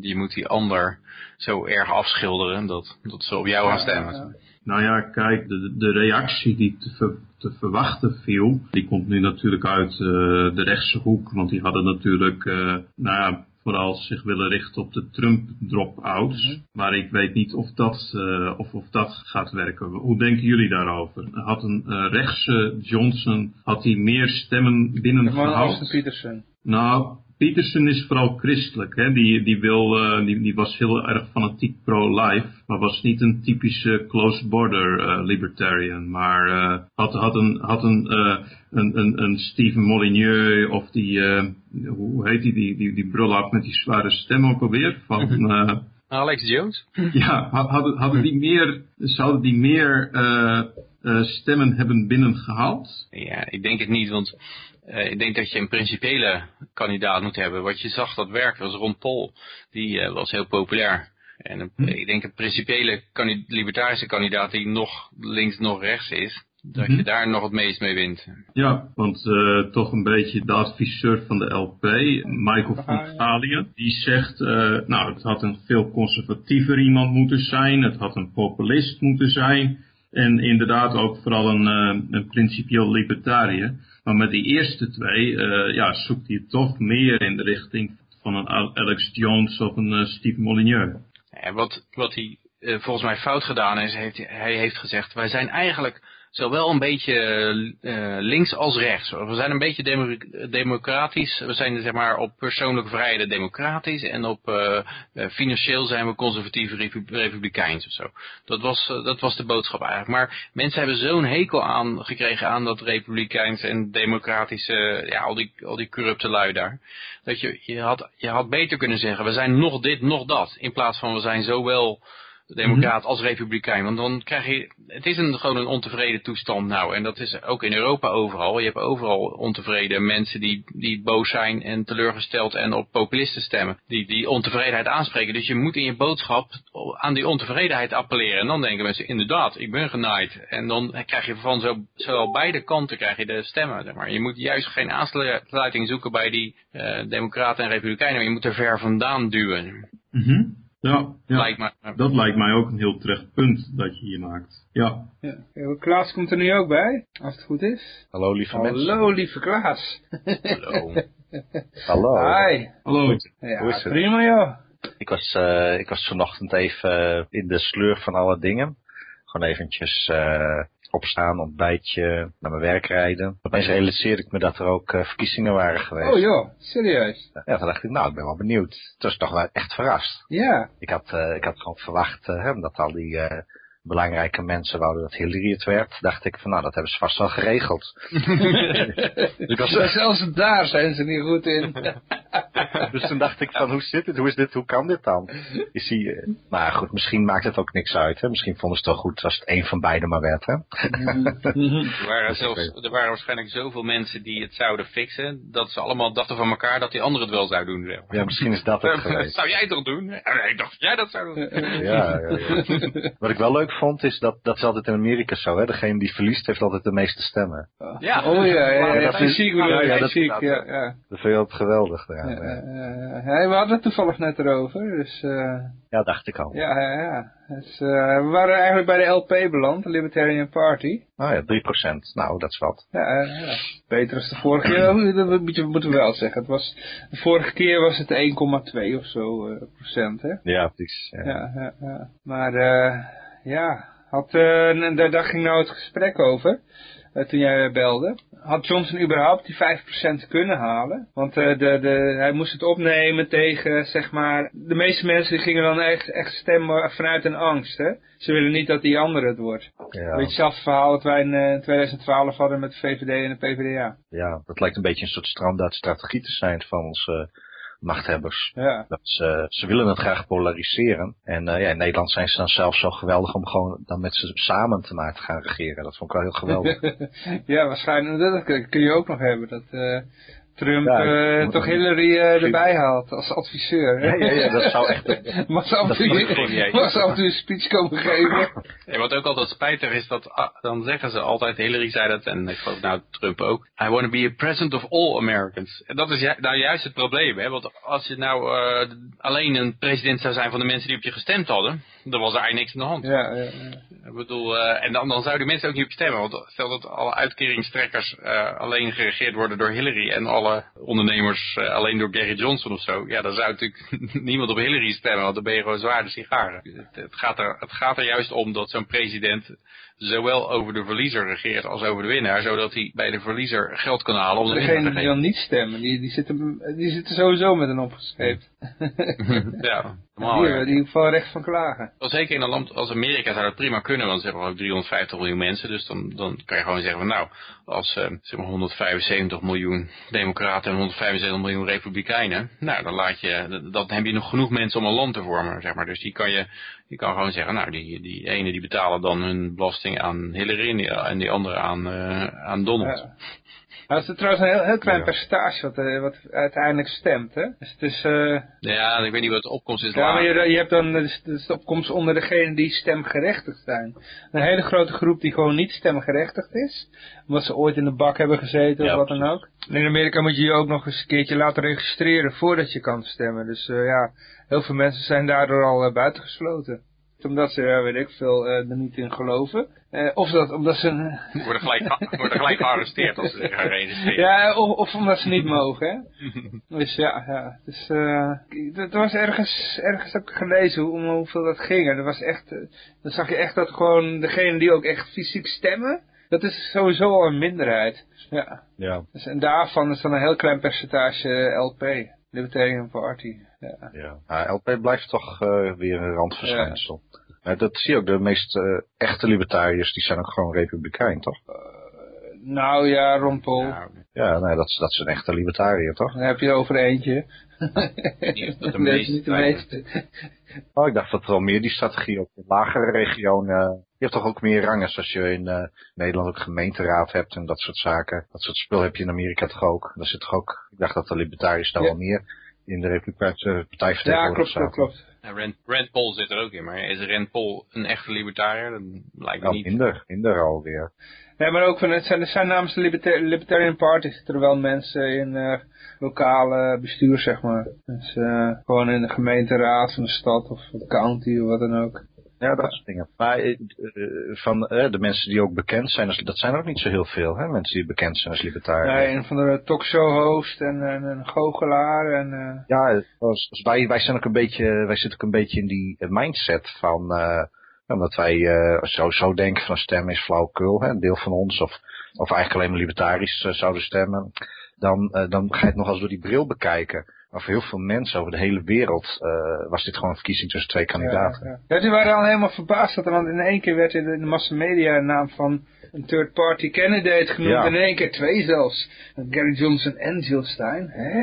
je moet die ander zo erg afschilderen dat, dat ze op jou gaan stemmen. Nou ja, kijk, de, de reactie die te, ver, te, verwachten viel, die komt nu natuurlijk uit uh, de rechtse hoek. Want die hadden natuurlijk, uh, nou ja, vooral zich willen richten op de Trump drop-outs. Mm -hmm. Maar ik weet niet of dat, uh, of, of dat gaat werken. Hoe denken jullie daarover? Had een rechtse Johnson, had hij meer stemmen binnengehaald? Peterson. Nou, Peterson is vooral christelijk. Hè? Die, die, wil, uh, die, die was heel erg fanatiek pro-life. Maar was niet een typische closed border uh, libertarian. Maar uh, had, had, een, had een, een, een, een Stephen Molyneux of die, hoe heet die, die, die, die brulap met die zware stem ook alweer? Van, Alex Jones? Ja, hadden, hadden die meer, zouden die meer stemmen hebben binnengehaald? Ja, ik denk het niet, want ik denk dat je een principiële kandidaat moet hebben. Wat je zag dat werkte was Ron Paul. Die uh, was heel populair. En een, hm. ik denk een principiële libertarische kandidaat die nog links nog rechts is. Dat je daar nog het meest mee wint. Ja, want uh, toch een beetje de adviseur van de LP, Michael van die zegt, nou het had een veel conservatiever iemand moeten zijn, het had een populist moeten zijn. En inderdaad ook vooral een, een principieel libertariër. Maar met die eerste twee uh, ja, zoekt hij toch meer in de richting van een Alex Jones of een uh, Steve Molyneux. En wat, wat hij uh, volgens mij fout gedaan is, heeft, hij heeft gezegd, wij zijn eigenlijk zowel een beetje uh, links als rechts. We zijn een beetje demo democratisch. We zijn zeg maar op persoonlijke vrijheden democratisch. En op uh, financieel zijn we conservatief republikeins of zo. Dat was, dat was de boodschap eigenlijk. Maar mensen hebben zo'n hekel aan gekregen aan dat republikeins en democratische, ja, al die, al die corrupte lui daar. Dat je, je had, je had beter kunnen zeggen, we zijn nog dit, nog dat. In plaats van we zijn zowel democraat als republikein. Want dan krijg je, het is een, gewoon een ontevreden toestand nou. En dat is ook in Europa overal. Je hebt overal ontevreden mensen die, die boos zijn en teleurgesteld en op populisten stemmen. Die die ontevredenheid aanspreken. Dus je moet in je boodschap aan die ontevredenheid appelleren. En dan denken mensen, inderdaad, ik ben genaaid. En dan krijg je van zo, zowel beide kanten krijg je de stemmen. Zeg maar. Je moet juist geen aansluiting zoeken bij die uh, democraten en republikeinen. Maar je moet er ver vandaan duwen. Mm Ja, ja. Lijkt me. dat lijkt mij ook een heel terecht punt dat je hier maakt. Ja, Ja. Ja, Klaas komt er nu ook bij, als het goed is. Hallo lieve mensen. Hallo, lieve Klaas. Hallo. [LAUGHS] Hallo. Hi. hallo. Ja, Hoe is het? prima joh. Ik was, eh, ik was vanochtend even eh, in de sleur van alle dingen. Gewoon eventjes eh, opstaan, ontbijtje, naar mijn werk rijden. Opeens realiseerde ik me dat er ook eh, verkiezingen waren geweest. Oh joh, serieus. Ja, toen dacht ik, nou, ik ben wel benieuwd. Het was toch wel echt verrast. Ja. Ik had, eh, ik had gewoon verwacht, hè, omdat al die belangrijke mensen wouden dat Hillary het werd. Dacht ik van, nou, dat hebben ze vast wel geregeld. [LAUGHS] Dus ik was, Zelfs daar zijn ze niet goed in. [LAUGHS] dus toen dacht ik van, hoe zit het? Hoe is dit? Hoe kan dit dan? Is die, eh, maar goed, misschien maakt het ook niks uit. Hè? Misschien vonden ze het wel goed als het een van beiden maar werd. Hè? [LAUGHS] Er waren, is zelfs, er waren waarschijnlijk zoveel mensen die het zouden fixen, dat ze allemaal dachten van elkaar dat die andere het wel zou doen. zeg maar. Ja, misschien is dat het geweest. zou jij toch doen? Ik dacht dat jij dat zou doen. Ja, ja, ja. Wat ik wel leuk vond is dat, dat is altijd in Amerika zo. Hè? Degene die verliest heeft altijd de meeste stemmen. Ja. Oh ja, ja, ja, Ja, ja, dat is- ja, dat- fysiek, dat- ja, ja. Dat vind je altijd geweldig. Ja, Ja, ja. we hadden het toevallig net erover, dus eh, ja dacht ik al. ja, ja, ja. Dus, eh, we waren eigenlijk bij de LP beland, de Libertarian Party. Nou ja, 3%. Nou, dat is wat. Ja, ja. beter als de vorige keer, dat moet je- moeten we wel zeggen. Het was, de vorige keer was het 1,2 of zo eh, procent, hè. Ja, precies. Ja. Ja, ja, ja. Maar eh, ja, had, eh, daar, daar ging nou het gesprek over, eh, toen jij belde. Had Johnson überhaupt die 5% kunnen halen? Want eh, de, de, hij moest het opnemen tegen, zeg maar, de meeste mensen gingen dan echt, echt stemmen vanuit een angst, hè. Ze willen niet dat die andere het wordt. Ja. Weet je, hetzelfde verhaal dat wij in eh, 2012 hadden met de VVD en de PvdA. ja, dat lijkt een beetje een soort standaard strategie te zijn van onze machthebbers. Ja. Dat ze, ze willen het graag polariseren. En eh, ja, in Nederland zijn ze dan zelfs zo geweldig om gewoon dan met ze samen te maar te gaan regeren. Dat vond ik wel heel geweldig. [LAUGHS] ja, waarschijnlijk. Dat kun- kun je ook nog hebben. Dat eh, Trump Ja, eh, toch Hillary eh, erbij haalt als adviseur. hè? ja, ja, ja, dat zou echt... [LAUGHS] Mag ze af en toe Dat is een goed idee. mag ze af en toe een speech komen geven? En wat ook altijd spijtig is, dat ah, dan zeggen ze altijd, Hillary zei dat, en ik geloof nou Trump ook, I want to be a president of all Americans. En dat is ju nou juist het probleem, hè? want als je nou eh, alleen een president zou zijn van de mensen die op je gestemd hadden, dan [LAUGHS] was er eigenlijk niks aan de hand. Ja, ja, ja. Ik bedoel, eh, en dan, dan zouden mensen ook niet op stemmen, want stel dat alle uitkeringstrekkers eh, alleen geregeerd worden door Hillary en alle ondernemers eh, alleen door Gary Johnson of zo, ja, dan zou natuurlijk [LAUGHS] niemand op Hillary stemmen, want dan ben je gewoon zwaar de sigaren. Het, het, gaat er, het gaat er juist om dat zo'n president zowel over de verliezer regeert als over de winnaar, zodat hij bij de verliezer geld kan halen om de winnaar Degene te die dan niet stemmen, die, die, zitten, die zitten sowieso met een opgeschreven. [LAUGHS] ja, normaal, Die, die wel recht van klagen. Wel zeker in een land als Amerika zou dat prima kunnen, want ze hebben ook 350 miljoen mensen. Dus dan, dan kan je gewoon zeggen van nou, als eh, zeg maar 175 miljoen democraten en 175 miljoen republikeinen, nou dan laat je, dan heb je nog genoeg mensen om een land te vormen, zeg maar. Dus die kan je, je kan gewoon zeggen, nou die, die ene die betalen dan hun belasting aan Hillary en die, andere aan, eh, aan Donald. Nou, het is trouwens een heel, heel klein Ja. percentage wat, eh, wat uiteindelijk stemt, hè. Dus het is... eh, Ja, ik weet niet wat de opkomst is. Ja, maar je, je hebt dan dus, de opkomst onder degenen die stemgerechtigd zijn. Een hele grote groep die gewoon niet stemgerechtigd is. Omdat ze ooit in de bak hebben gezeten Ja, of wat dan ook. En in Amerika moet je je ook nog eens een keertje laten registreren voordat je kan stemmen. Dus eh, ja, heel veel mensen zijn daardoor al uh, buitengesloten. Omdat ze, ja, weet ik veel, uh, er niet in geloven. Uh, of dat, omdat ze... worden, gelijk, worden gelijk gearresteerd als ze zich gaan registreren. Ja, of, of omdat ze niet mogen, hè. [LAUGHS] dus ja, ja. Dus, uh, het was ergens, ergens heb ik gelezen hoe, om hoeveel dat ging. En dat was echt, uh, dan zag je echt dat gewoon degene die ook echt fysiek stemmen, dat is sowieso al een minderheid. Ja. ja. Dus, en daarvan is dan een heel klein percentage LP. Libertarian Party. Ja. ja. LP blijft toch uh, weer een randverschijnsel. Ja. Maar dat zie je ook, de meest uh, echte libertariërs, die zijn ook gewoon republikein, toch? Uh, nou ja, Ron Paul. Ja, ja nee, dat, dat is een echte libertariër, toch? Dan heb je over eentje. Niet dat de [LAUGHS] meeste. Niet de meeste. Oh, ik dacht dat er wel meer die strategie op de lagere regionen... Je hebt toch ook meer rangen, zoals je in uh, Nederland ook gemeenteraad hebt en dat soort zaken. Dat soort spul heb je in Amerika toch ook. Daar zit toch ook... Ik dacht dat de libertariërs daar ja. wel meer in de Republikeinse partij vertegenwoordigd Ja, klopt, klopt, klopt. Ja, Rand, Rand Paul zit er ook in, maar is Rand Paul een echte libertariër? Dat lijkt me nou, niet. minder, minder alweer. Nee, maar ook van, het zijn, zijn namens de Libertarian Party zitten er wel mensen in uh, lokale bestuur, zeg maar. Dus uh, gewoon in de gemeenteraad van de stad of de county of wat dan ook. Ja, dat soort dingen. Maar uh, van de mensen die ook bekend zijn, dat zijn ook niet zo heel veel, hè? Mensen die bekend zijn als libertariër. Nee, een van de talkshow-host en, en, een goochelaar en... Uh... Ja, als, wij, wij, zijn ook een beetje, wij zitten ook een beetje in die mindset van... Uh, omdat wij uh, zo, zo denken van stemmen is flauwekul, hè? een deel van ons, of, of eigenlijk alleen maar libertarisch zouden stemmen. Dan, dan ga je het nog eens door die bril bekijken. Maar voor heel veel mensen over de hele wereld uh, was dit gewoon een verkiezing tussen twee kandidaten. Ja, ja. die waren al helemaal verbaasd, dat er dan in één keer werd in de massamedia een naam van een third party candidate genoemd. Ja. En in één keer twee zelfs. Gary Johnson en Jill Stein. Hè?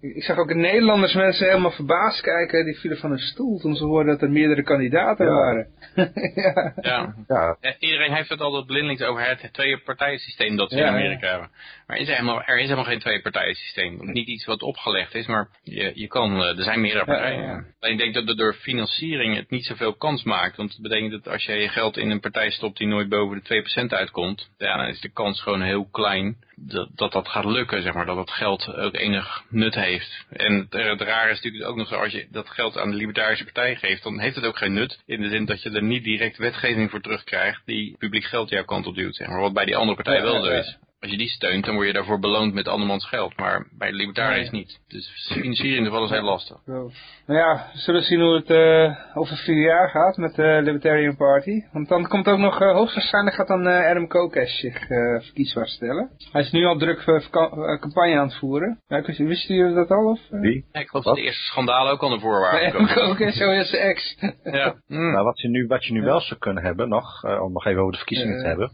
Ik zag ook in Nederlanders mensen helemaal verbaasd kijken. Die vielen van hun stoel toen ze hoorden dat er meerdere kandidaten waren. [LAUGHS] ja. Ja. ja. Iedereen heeft het altijd blindelings over het tweepartijensysteem dat ze in Amerika hebben. Maar is er, helemaal, er is helemaal geen tweepartijensysteem. Niet iets wat opgelegd is, maar je, je kan, eh, er zijn meerdere partijen. Alleen ik denk dat er door financiering het niet zoveel kans maakt. Want het betekent dat als je je geld in een partij stopt die nooit boven de 2% uitkomt, ja, dan is de kans gewoon heel klein dat, dat dat gaat lukken, zeg maar. Dat dat geld ook enig nut heeft. En het, het rare is natuurlijk ook nog zo, als je dat geld aan de Libertarische Partij geeft, dan heeft het ook geen nut. In de zin dat je er niet direct wetgeving voor terugkrijgt die publiek geld jouw kant op duwt, zeg maar. Wat bij die andere partij wel zo is als je die steunt, dan word je daarvoor beloond met andermans geld. Maar bij de libertariërs niet. Dus financiering in is heel lastig. Nou ja, we zullen zien hoe het uh, over vier jaar gaat met de Libertarian Party. Want dan komt ook nog, uh, hoogstwaarschijnlijk gaat dan uh, Adam Kokesh zich verkiesbaar stellen. Hij is nu al druk campagne aan het voeren. Ja, wisten jullie dat al? Of, Wie? Ja, ik geloof dat de eerste schandalen ook al naar voren waren Adam Kokesh, zo is zijn ex. ja. [LAUGHS] Mm. Nou, wat je nu, wat je nu wel zou kunnen hebben nog, om nog even over de verkiezingen te hebben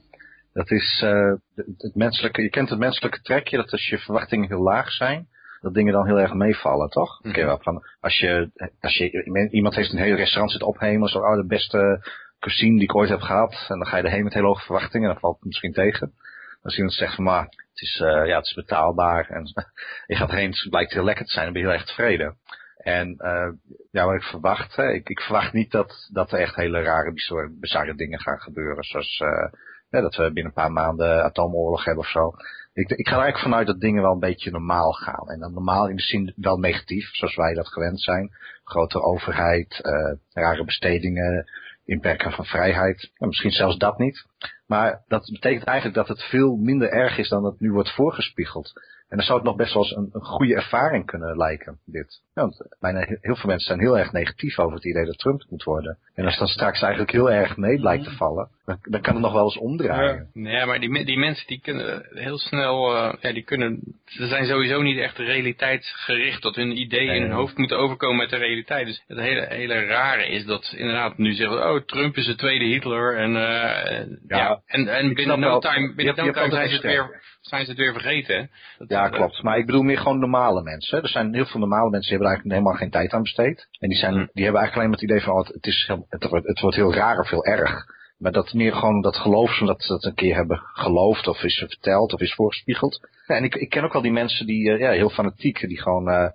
dat is uh, het menselijke, je kent het menselijke trekje, dat als je verwachtingen heel laag zijn, dat dingen dan heel erg meevallen, toch? Mm van, als je, als je, iemand heeft een hele restaurant zitten ophemelen, zo, oh, de beste cuisine die ik ooit heb gehad, en dan ga je erheen met hele hoge verwachtingen, en dan valt het misschien tegen. Als iemand zegt van, maar, het is, uh, ja, het is betaalbaar, en [LAUGHS] je gaat erheen, het blijkt heel lekker te zijn, dan ben je heel erg tevreden. En uh, ja, wat ik verwacht, hè, ik, ik verwacht niet dat, dat er echt hele rare, bizarre dingen gaan gebeuren, zoals... Uh, ja, dat we binnen een paar maanden atoomoorlog hebben of zo. Ik, ik ga er eigenlijk vanuit dat dingen wel een beetje normaal gaan. En dan normaal in de zin wel negatief, zoals wij dat gewend zijn. Grotere overheid, uh, rare bestedingen, inperken van vrijheid. En misschien zelfs dat niet. Maar dat betekent eigenlijk dat het veel minder erg is dan het nu wordt voorgespiegeld. En dan zou het nog best wel eens een, een goede ervaring kunnen lijken, dit. Ja, want bijna heel veel mensen zijn heel erg negatief over het idee dat Trump het moet worden. En als dat straks eigenlijk heel erg mee lijkt te vallen, dan, dan kan het nog wel eens omdraaien. Ja, nee, maar die, die mensen die kunnen heel snel, uh, ja, die kunnen, ze zijn sowieso niet echt realiteitsgericht, dat hun ideeën nee. in hun hoofd moeten overkomen met de realiteit. Dus het hele, hele rare is dat inderdaad nu zeggen, oh, Trump is de tweede Hitler en, uh, ja, ja, en, en binnen no time, binnen no time zijn ze het weer zijn ze het weer vergeten. Dat ja, klopt. Maar ik bedoel meer gewoon normale mensen. Er zijn heel veel normale mensen die hebben er eigenlijk helemaal geen tijd aan besteed. En die, zijn, die hebben eigenlijk alleen maar het idee van, oh, het, is heel, het, wordt, het wordt heel raar of heel erg. Maar dat meer gewoon dat geloof, omdat ze dat een keer hebben geloofd of is verteld of is voorgespiegeld. Ja, en ik, ik ken ook wel die mensen die, uh, ja, heel fanatiek, die gewoon... Uh,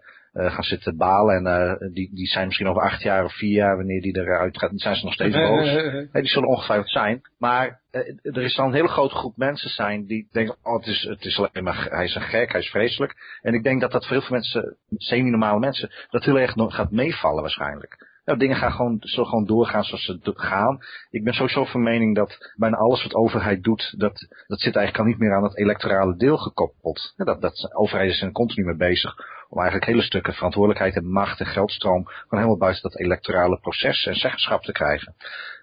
gaan zitten balen. En uh, die, die zijn misschien over acht jaar of vier jaar, wanneer die eruit gaat, zijn ze nog steeds [LAUGHS] boos. hey, die zullen ongetwijfeld zijn. Maar uh, er is dan een hele grote groep mensen zijn die denken, oh het is, het is alleen maar, hij is een gek, hij is vreselijk. En ik denk dat dat voor heel veel mensen, semi-normale mensen, dat heel erg gaat meevallen waarschijnlijk. Ja, dingen gaan gewoon, zullen gewoon doorgaan zoals ze gaan. Ik ben sowieso van mening dat bijna alles wat de overheid doet, dat, dat zit eigenlijk al niet meer aan het electorale deel gekoppeld. Ja, dat, dat, overheden zijn continu mee bezig om eigenlijk hele stukken verantwoordelijkheid en macht en geldstroom gewoon helemaal buiten dat electorale proces en zeggenschap te krijgen.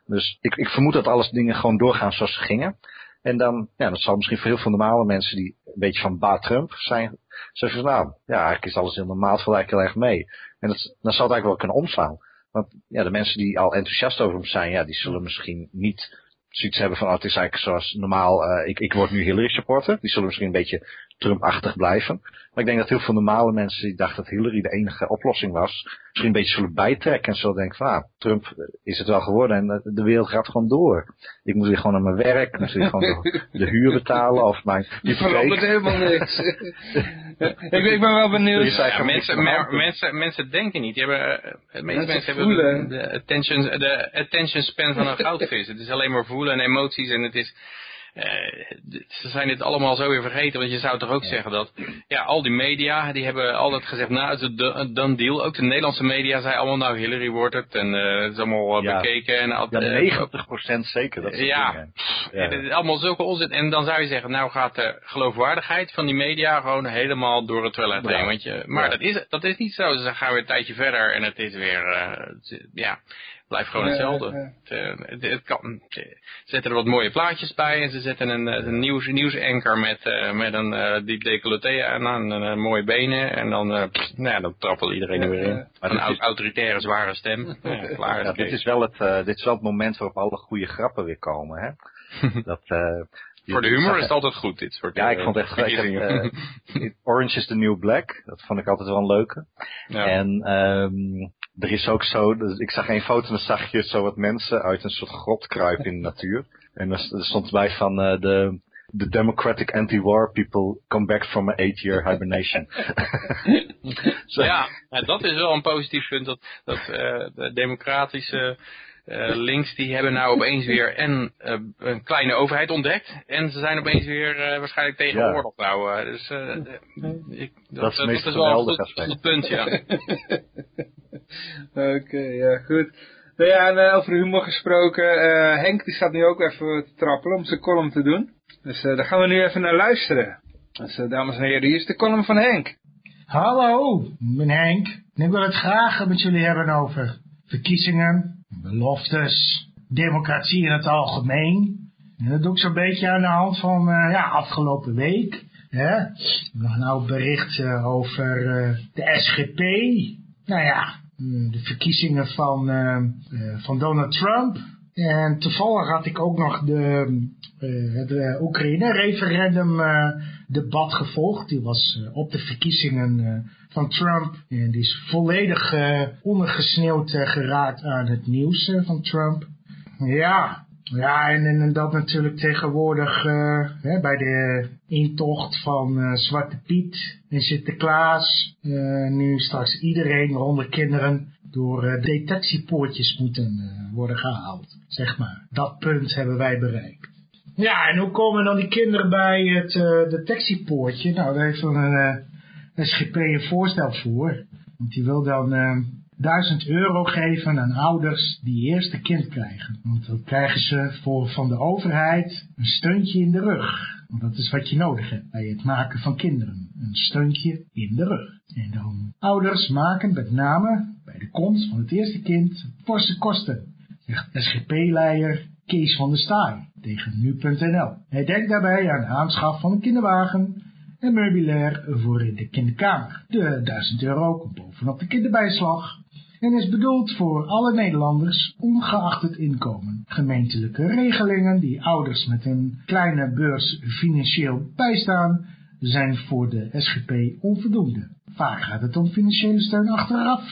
Dus ik, ik vermoed dat alles dingen gewoon doorgaan zoals ze gingen. En dan, ja, dat zal misschien voor heel veel normale mensen die een beetje van ba Trump zijn, zeggen ze nou, ja, eigenlijk is alles heel normaal, het valt heel erg mee. En dat, dan zal het eigenlijk wel kunnen omslaan. Want ja, de mensen die al enthousiast over hem zijn, ja, die zullen misschien niet zoiets hebben van, oh, het is eigenlijk zoals normaal, uh, ik, ik word nu Hillary supporter. Die zullen misschien een beetje Trump-achtig blijven. Maar ik denk dat heel veel normale mensen die dachten dat Hillary de enige oplossing was, misschien een beetje zullen bijtrekken en zullen denken van, ah, Trump is het wel geworden en de wereld gaat gewoon door. Ik moet weer gewoon naar mijn werk, moet weer gewoon de, de, huur betalen of mijn [LAUGHS] Je verandert helemaal niks. [LAUGHS] ik, ik, ben wel benieuwd. Ja, mensen, mensen, mensen denken niet. Die hebben, uh, de meeste mensen, hebben de attention, de attention span van een [LAUGHS] goudvis. het is alleen maar voelen en emoties en het is ze zijn dit allemaal zo weer vergeten, want je zou toch ook zeggen dat, ja, al die media, die hebben altijd gezegd, nou, het is een done deal. Ook de Nederlandse media zei allemaal, nou, Hillary wordt het en het is allemaal bekeken. En, ja, 90 procent zeker. Dat ja, [LAUGHS] ja. Is allemaal zulke onzin. En dan zou je zeggen, nou gaat de geloofwaardigheid van die media gewoon helemaal door het toilet heen. Want je, maar dat, is, dat is niet zo. Dan gaan we een tijdje verder en het is weer, ja, blijft gewoon hetzelfde. Het, het, kan, ze zetten er wat mooie plaatjes bij en ze zetten een, een nieuws, nieuwsanker met, uh, met een uh, diep decolleté aan en mooie benen. En dan, nou ja, dan trappelt iedereen er weer in. Maar een is... autoritaire zware stem. ja, klaar, ja, dit, is wel het, dit is wel het moment waarop alle goede grappen weer komen. Hè? [LAUGHS] dat, voor de humor is het altijd goed, dit soort Ja, ik vond echt... Ik heb, [LAUGHS] Orange is the New Black. Dat vond ik altijd wel een leuke. Ja. En um, er is ook zo, dus ik zag een foto en dan zag je zo wat mensen uit een soort grot kruipen in de natuur. En er, stond bij van uh, de the democratic anti-war people come back from an eight-year hibernation. [LAUGHS] [LAUGHS] so. ja, dat is wel een positief punt, dat, dat uh, de democratische uh, links die hebben nou opeens weer en uh, een kleine overheid ontdekt. En ze zijn opeens weer uh, waarschijnlijk tegen ja. oorlog nou. dus ik, dat, dat, is, dat is wel een goed, punt, ja. [LAUGHS] Oké, okay, ja, goed. Nou ja, en over humor gesproken, Henk die staat nu ook even te trappelen om zijn column te doen. Dus daar gaan we nu even naar luisteren. Dus dames en heren, hier is de column van Henk. Hallo, ik ben Henk. En ik wil het graag met jullie hebben over verkiezingen, beloftes, democratie in het algemeen. En dat doe ik zo'n beetje aan de hand van uh, ja, afgelopen week. Hè? Nog nou bericht uh, over uh, de SGP. Nou ja, de verkiezingen van, van Donald Trump. En toevallig had ik ook nog de, het Oekraïne-referendum debat gevolgd. Die was op de verkiezingen van Trump. En die is volledig ondergesneeuwd geraakt aan het nieuws van Trump. Ja, ja en, en dat natuurlijk tegenwoordig hè, bij de intocht van Zwarte Piet en Sinterklaas. nu straks iedereen, waaronder kinderen, door detectiepoortjes moeten worden gehaald. Zeg maar, dat punt hebben wij bereikt. Ja, en hoe komen dan die kinderen bij het detectiepoortje? Nou, daar heeft een SGP een voorstel voor. Want die wil dan uh, 1000 euro geven aan ouders die eerst een kind krijgen. Want dan krijgen ze voor, van de overheid een steuntje in de rug. Want dat is wat je nodig hebt bij het maken van kinderen. Een steuntje in de rug. En dan ouders maken met name bij de komst van het eerste kind forse kosten. Zegt SGP-leider Kees van der Staaij tegen nu.nl. Hij denkt daarbij aan de aanschaf van een kinderwagen en meubilair voor in de kinderkamer. De 1000 euro komt bovenop de kinderbijslag en is bedoeld voor alle Nederlanders, ongeacht het inkomen. Gemeentelijke regelingen die ouders met een kleine beurs financieel bijstaan, zijn voor de SGP onvoldoende. Vaak gaat het om financiële steun achteraf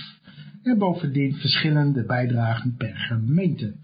en bovendien verschillende bijdragen per gemeente.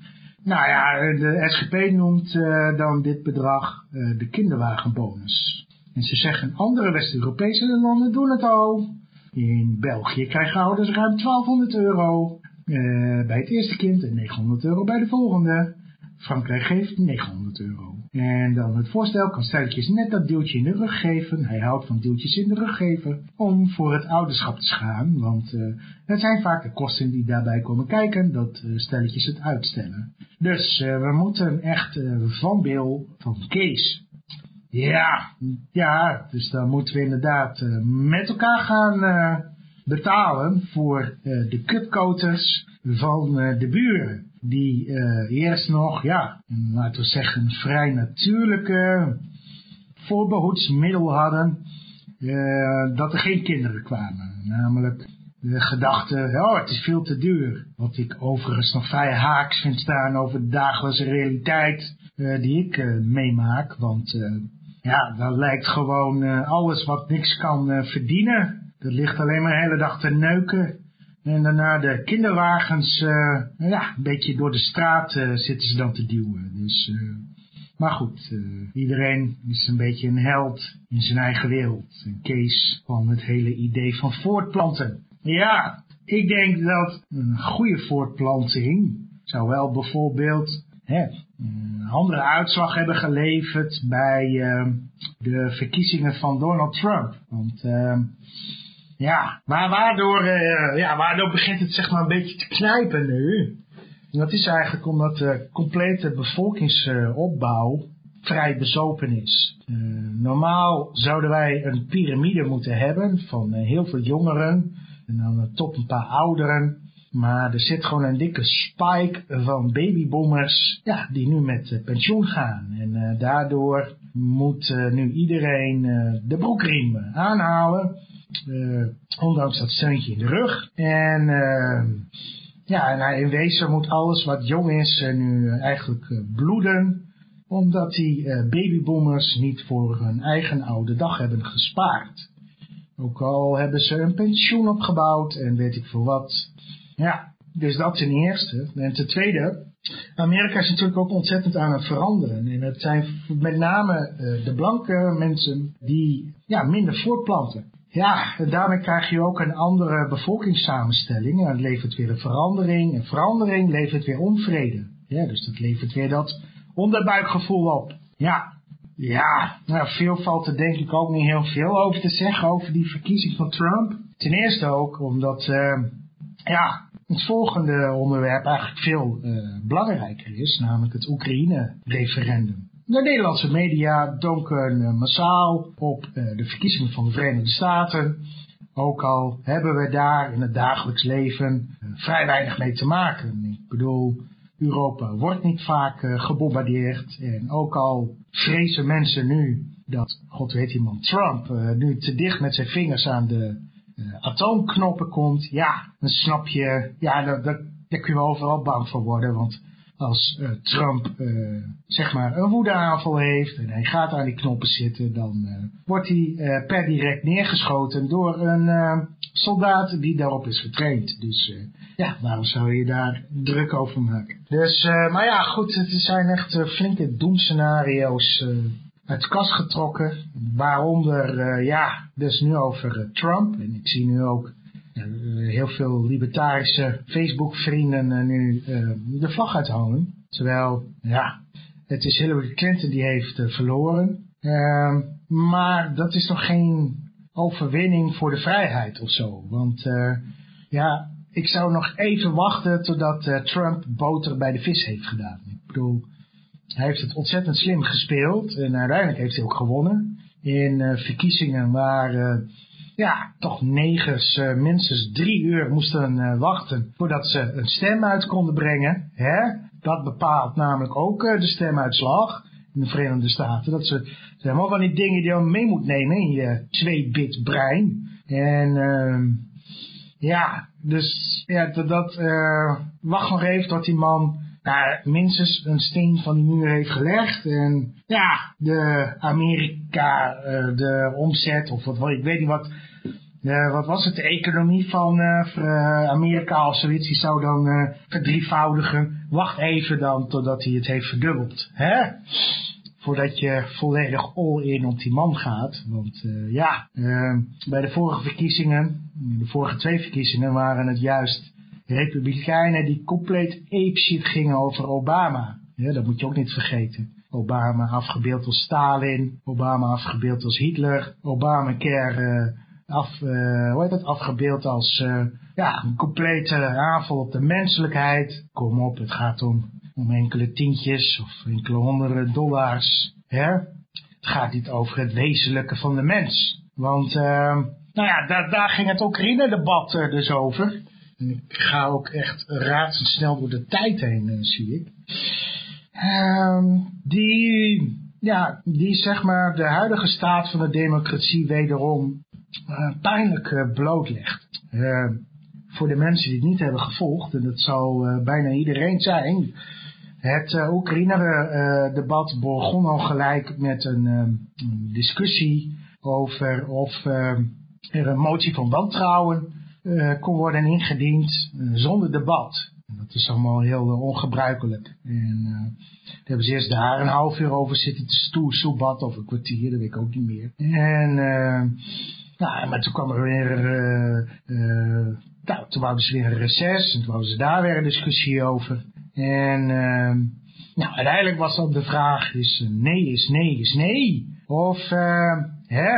Nou ja, de SGP noemt uh, dan dit bedrag uh, de kinderwagenbonus. En ze zeggen, andere West-Europese landen doen het al. In België krijgen ouders ruim 1200 euro uh, bij het eerste kind en 900 euro bij de volgende. Frankrijk geeft 900 euro. En dan het voorstel kan stelletjes net dat duwtje in de rug geven. Hij houdt van duwtjes in de rug geven. Om voor het ouderschap te schaam. Want uh, het zijn vaak de kosten die daarbij komen kijken. Dat uh, stelletjes het uitstellen. Dus we moeten echt van Bill van Kees ja, ja, dus dan moeten we inderdaad uh, met elkaar gaan uh, betalen voor uh, de kutkoters van de buren. Die eerst nog, ja, laten we zeggen, een vrij natuurlijke voorbehoedsmiddel hadden. dat er geen kinderen kwamen. Namelijk de gedachte, oh het is veel te duur. Wat ik overigens nog vrij haaks vind staan over de dagelijkse realiteit die ik meemaak. Want ja, dat lijkt gewoon uh, alles wat niks kan uh, verdienen. Dat ligt alleen maar de hele dag te neuken. En daarna de kinderwagens, uh, ja, een beetje door de straat zitten ze dan te duwen. Dus, maar goed, iedereen is een beetje een held in zijn eigen wereld. Een Kees van het hele idee van voortplanten. Ja, ik denk dat een goede voortplanting zou wel bijvoorbeeld hè, andere uitslag hebben geleverd bij de verkiezingen van Donald Trump. Want ja, maar waardoor, ja, waardoor begint het zeg maar een beetje te knijpen nu. En dat is eigenlijk omdat de complete bevolkingsopbouw vrij bezopen is. Uh, normaal zouden wij een piramide moeten hebben van uh, heel veel jongeren en dan tot een paar ouderen. Maar er zit gewoon een dikke spike van babyboomers ja, die nu met pensioen gaan. En daardoor moet nu iedereen de broekriem aanhalen. ondanks dat steuntje in de rug. En ja, en in wezen moet alles wat jong is nu eigenlijk bloeden omdat die babyboomers niet voor hun eigen oude dag hebben gespaard. Ook al hebben ze een pensioen opgebouwd en weet ik veel wat. Ja, dus dat ten eerste. En ten tweede, Amerika is natuurlijk ook ontzettend aan het veranderen. En het zijn met name uh, de blanke mensen die ja, minder voortplanten. Ja, daarmee krijg je ook een andere bevolkingssamenstelling. En dat levert weer een verandering. En verandering levert weer onvrede. Ja, dus dat levert weer dat onderbuikgevoel op. Ja, ja, nou, veel valt er denk ik ook niet heel veel over te zeggen over die verkiezing van Trump. Ten eerste ook omdat, uh, ja, het volgende onderwerp eigenlijk veel uh, belangrijker is, namelijk het Oekraïne-referendum. De Nederlandse media donken uh, massaal op de verkiezingen van de Verenigde Staten. Ook al hebben we daar in het dagelijks leven vrij weinig mee te maken. Ik bedoel, Europa wordt niet vaak gebombardeerd. En ook al vrezen mensen nu dat, god weet iemand, Trump nu te dicht met zijn vingers aan de atoomknoppen komt. Ja, dan snap je, ja, daar, kun je overal bang voor worden. Want als uh, Trump uh, zeg maar een woedeaanval heeft en hij gaat aan die knoppen zitten, dan wordt hij per direct neergeschoten door een soldaat die daarop is getraind. Dus ja, waarom zou je daar druk over maken? Dus, maar ja, goed, het zijn echt flinke doemscenario's uit de kast getrokken. Waaronder, ja, dus nu over Trump. En ik zie nu ook uh, heel veel libertarische Facebook-vrienden nu de vlag uithangen. Terwijl, ja, het is Hillary Clinton die heeft verloren. Ehm, maar dat is nog geen overwinning voor de vrijheid of zo. Want ja, ik zou nog even wachten totdat Trump boter bij de vis heeft gedaan. Ik bedoel, hij heeft het ontzettend slim gespeeld en uiteindelijk heeft hij ook gewonnen. In verkiezingen waar ja, toch negers uh, minstens drie uur moesten wachten voordat ze een stem uit konden brengen. Hè? Dat bepaalt namelijk ook de stemuitslag in de Verenigde Staten. Dat ze, zijn allemaal van die dingen die je mee moet nemen in je 2-bit brein. En ehm, ja, dus ja, dat, dat wacht nog even tot die man nou, minstens een steen van die muur heeft gelegd. En ja, de Amerika, de omzet of wat, ik weet niet wat, uh, wat was het, de economie van uh, Amerika of zoiets, die zou dan verdrievoudigen. Wacht even dan totdat hij het heeft verdubbeld. Hè? Voordat je volledig all-in op die man gaat. Want ja, bij de vorige verkiezingen, de vorige twee verkiezingen, waren het juist republikeinen die compleet apeshit gingen over Obama. Dat moet je ook niet vergeten. Obama afgebeeld als Stalin, Obama afgebeeld als Hitler, Obamacare af, uh, hoe heet afgebeeld als uh, ja, een complete aanval op de menselijkheid. Kom op, het gaat om, om enkele tientjes of enkele honderden dollars. Hè? Het gaat niet over het wezenlijke van de mens. Want, uh, nou ja, daar, daar ging het Oekraïne-debat dus over. En ik ga ook echt razendsnel door de tijd heen, zie ik. Um, die, ja, die zeg maar de huidige staat van de democratie wederom uh, pijnlijk uh, blootlegt. Uh, voor de mensen die het niet hebben gevolgd, en dat zal bijna iedereen zijn, het Oekraïne-debat begon al gelijk met een, een discussie over of er een motie van wantrouwen kon worden ingediend zonder debat. Dat is allemaal heel ongebruikelijk. En daar hebben ze eerst daar een half uur over zitten te stoer of een kwartier, dat weet ik ook niet meer. En nou, maar toen kwam er weer, nou, toen wouden ze weer een reces en toen wouden ze daar weer een discussie over. En Nou, uiteindelijk was dan de vraag, is nee is nee is nee? Of, uh, hè,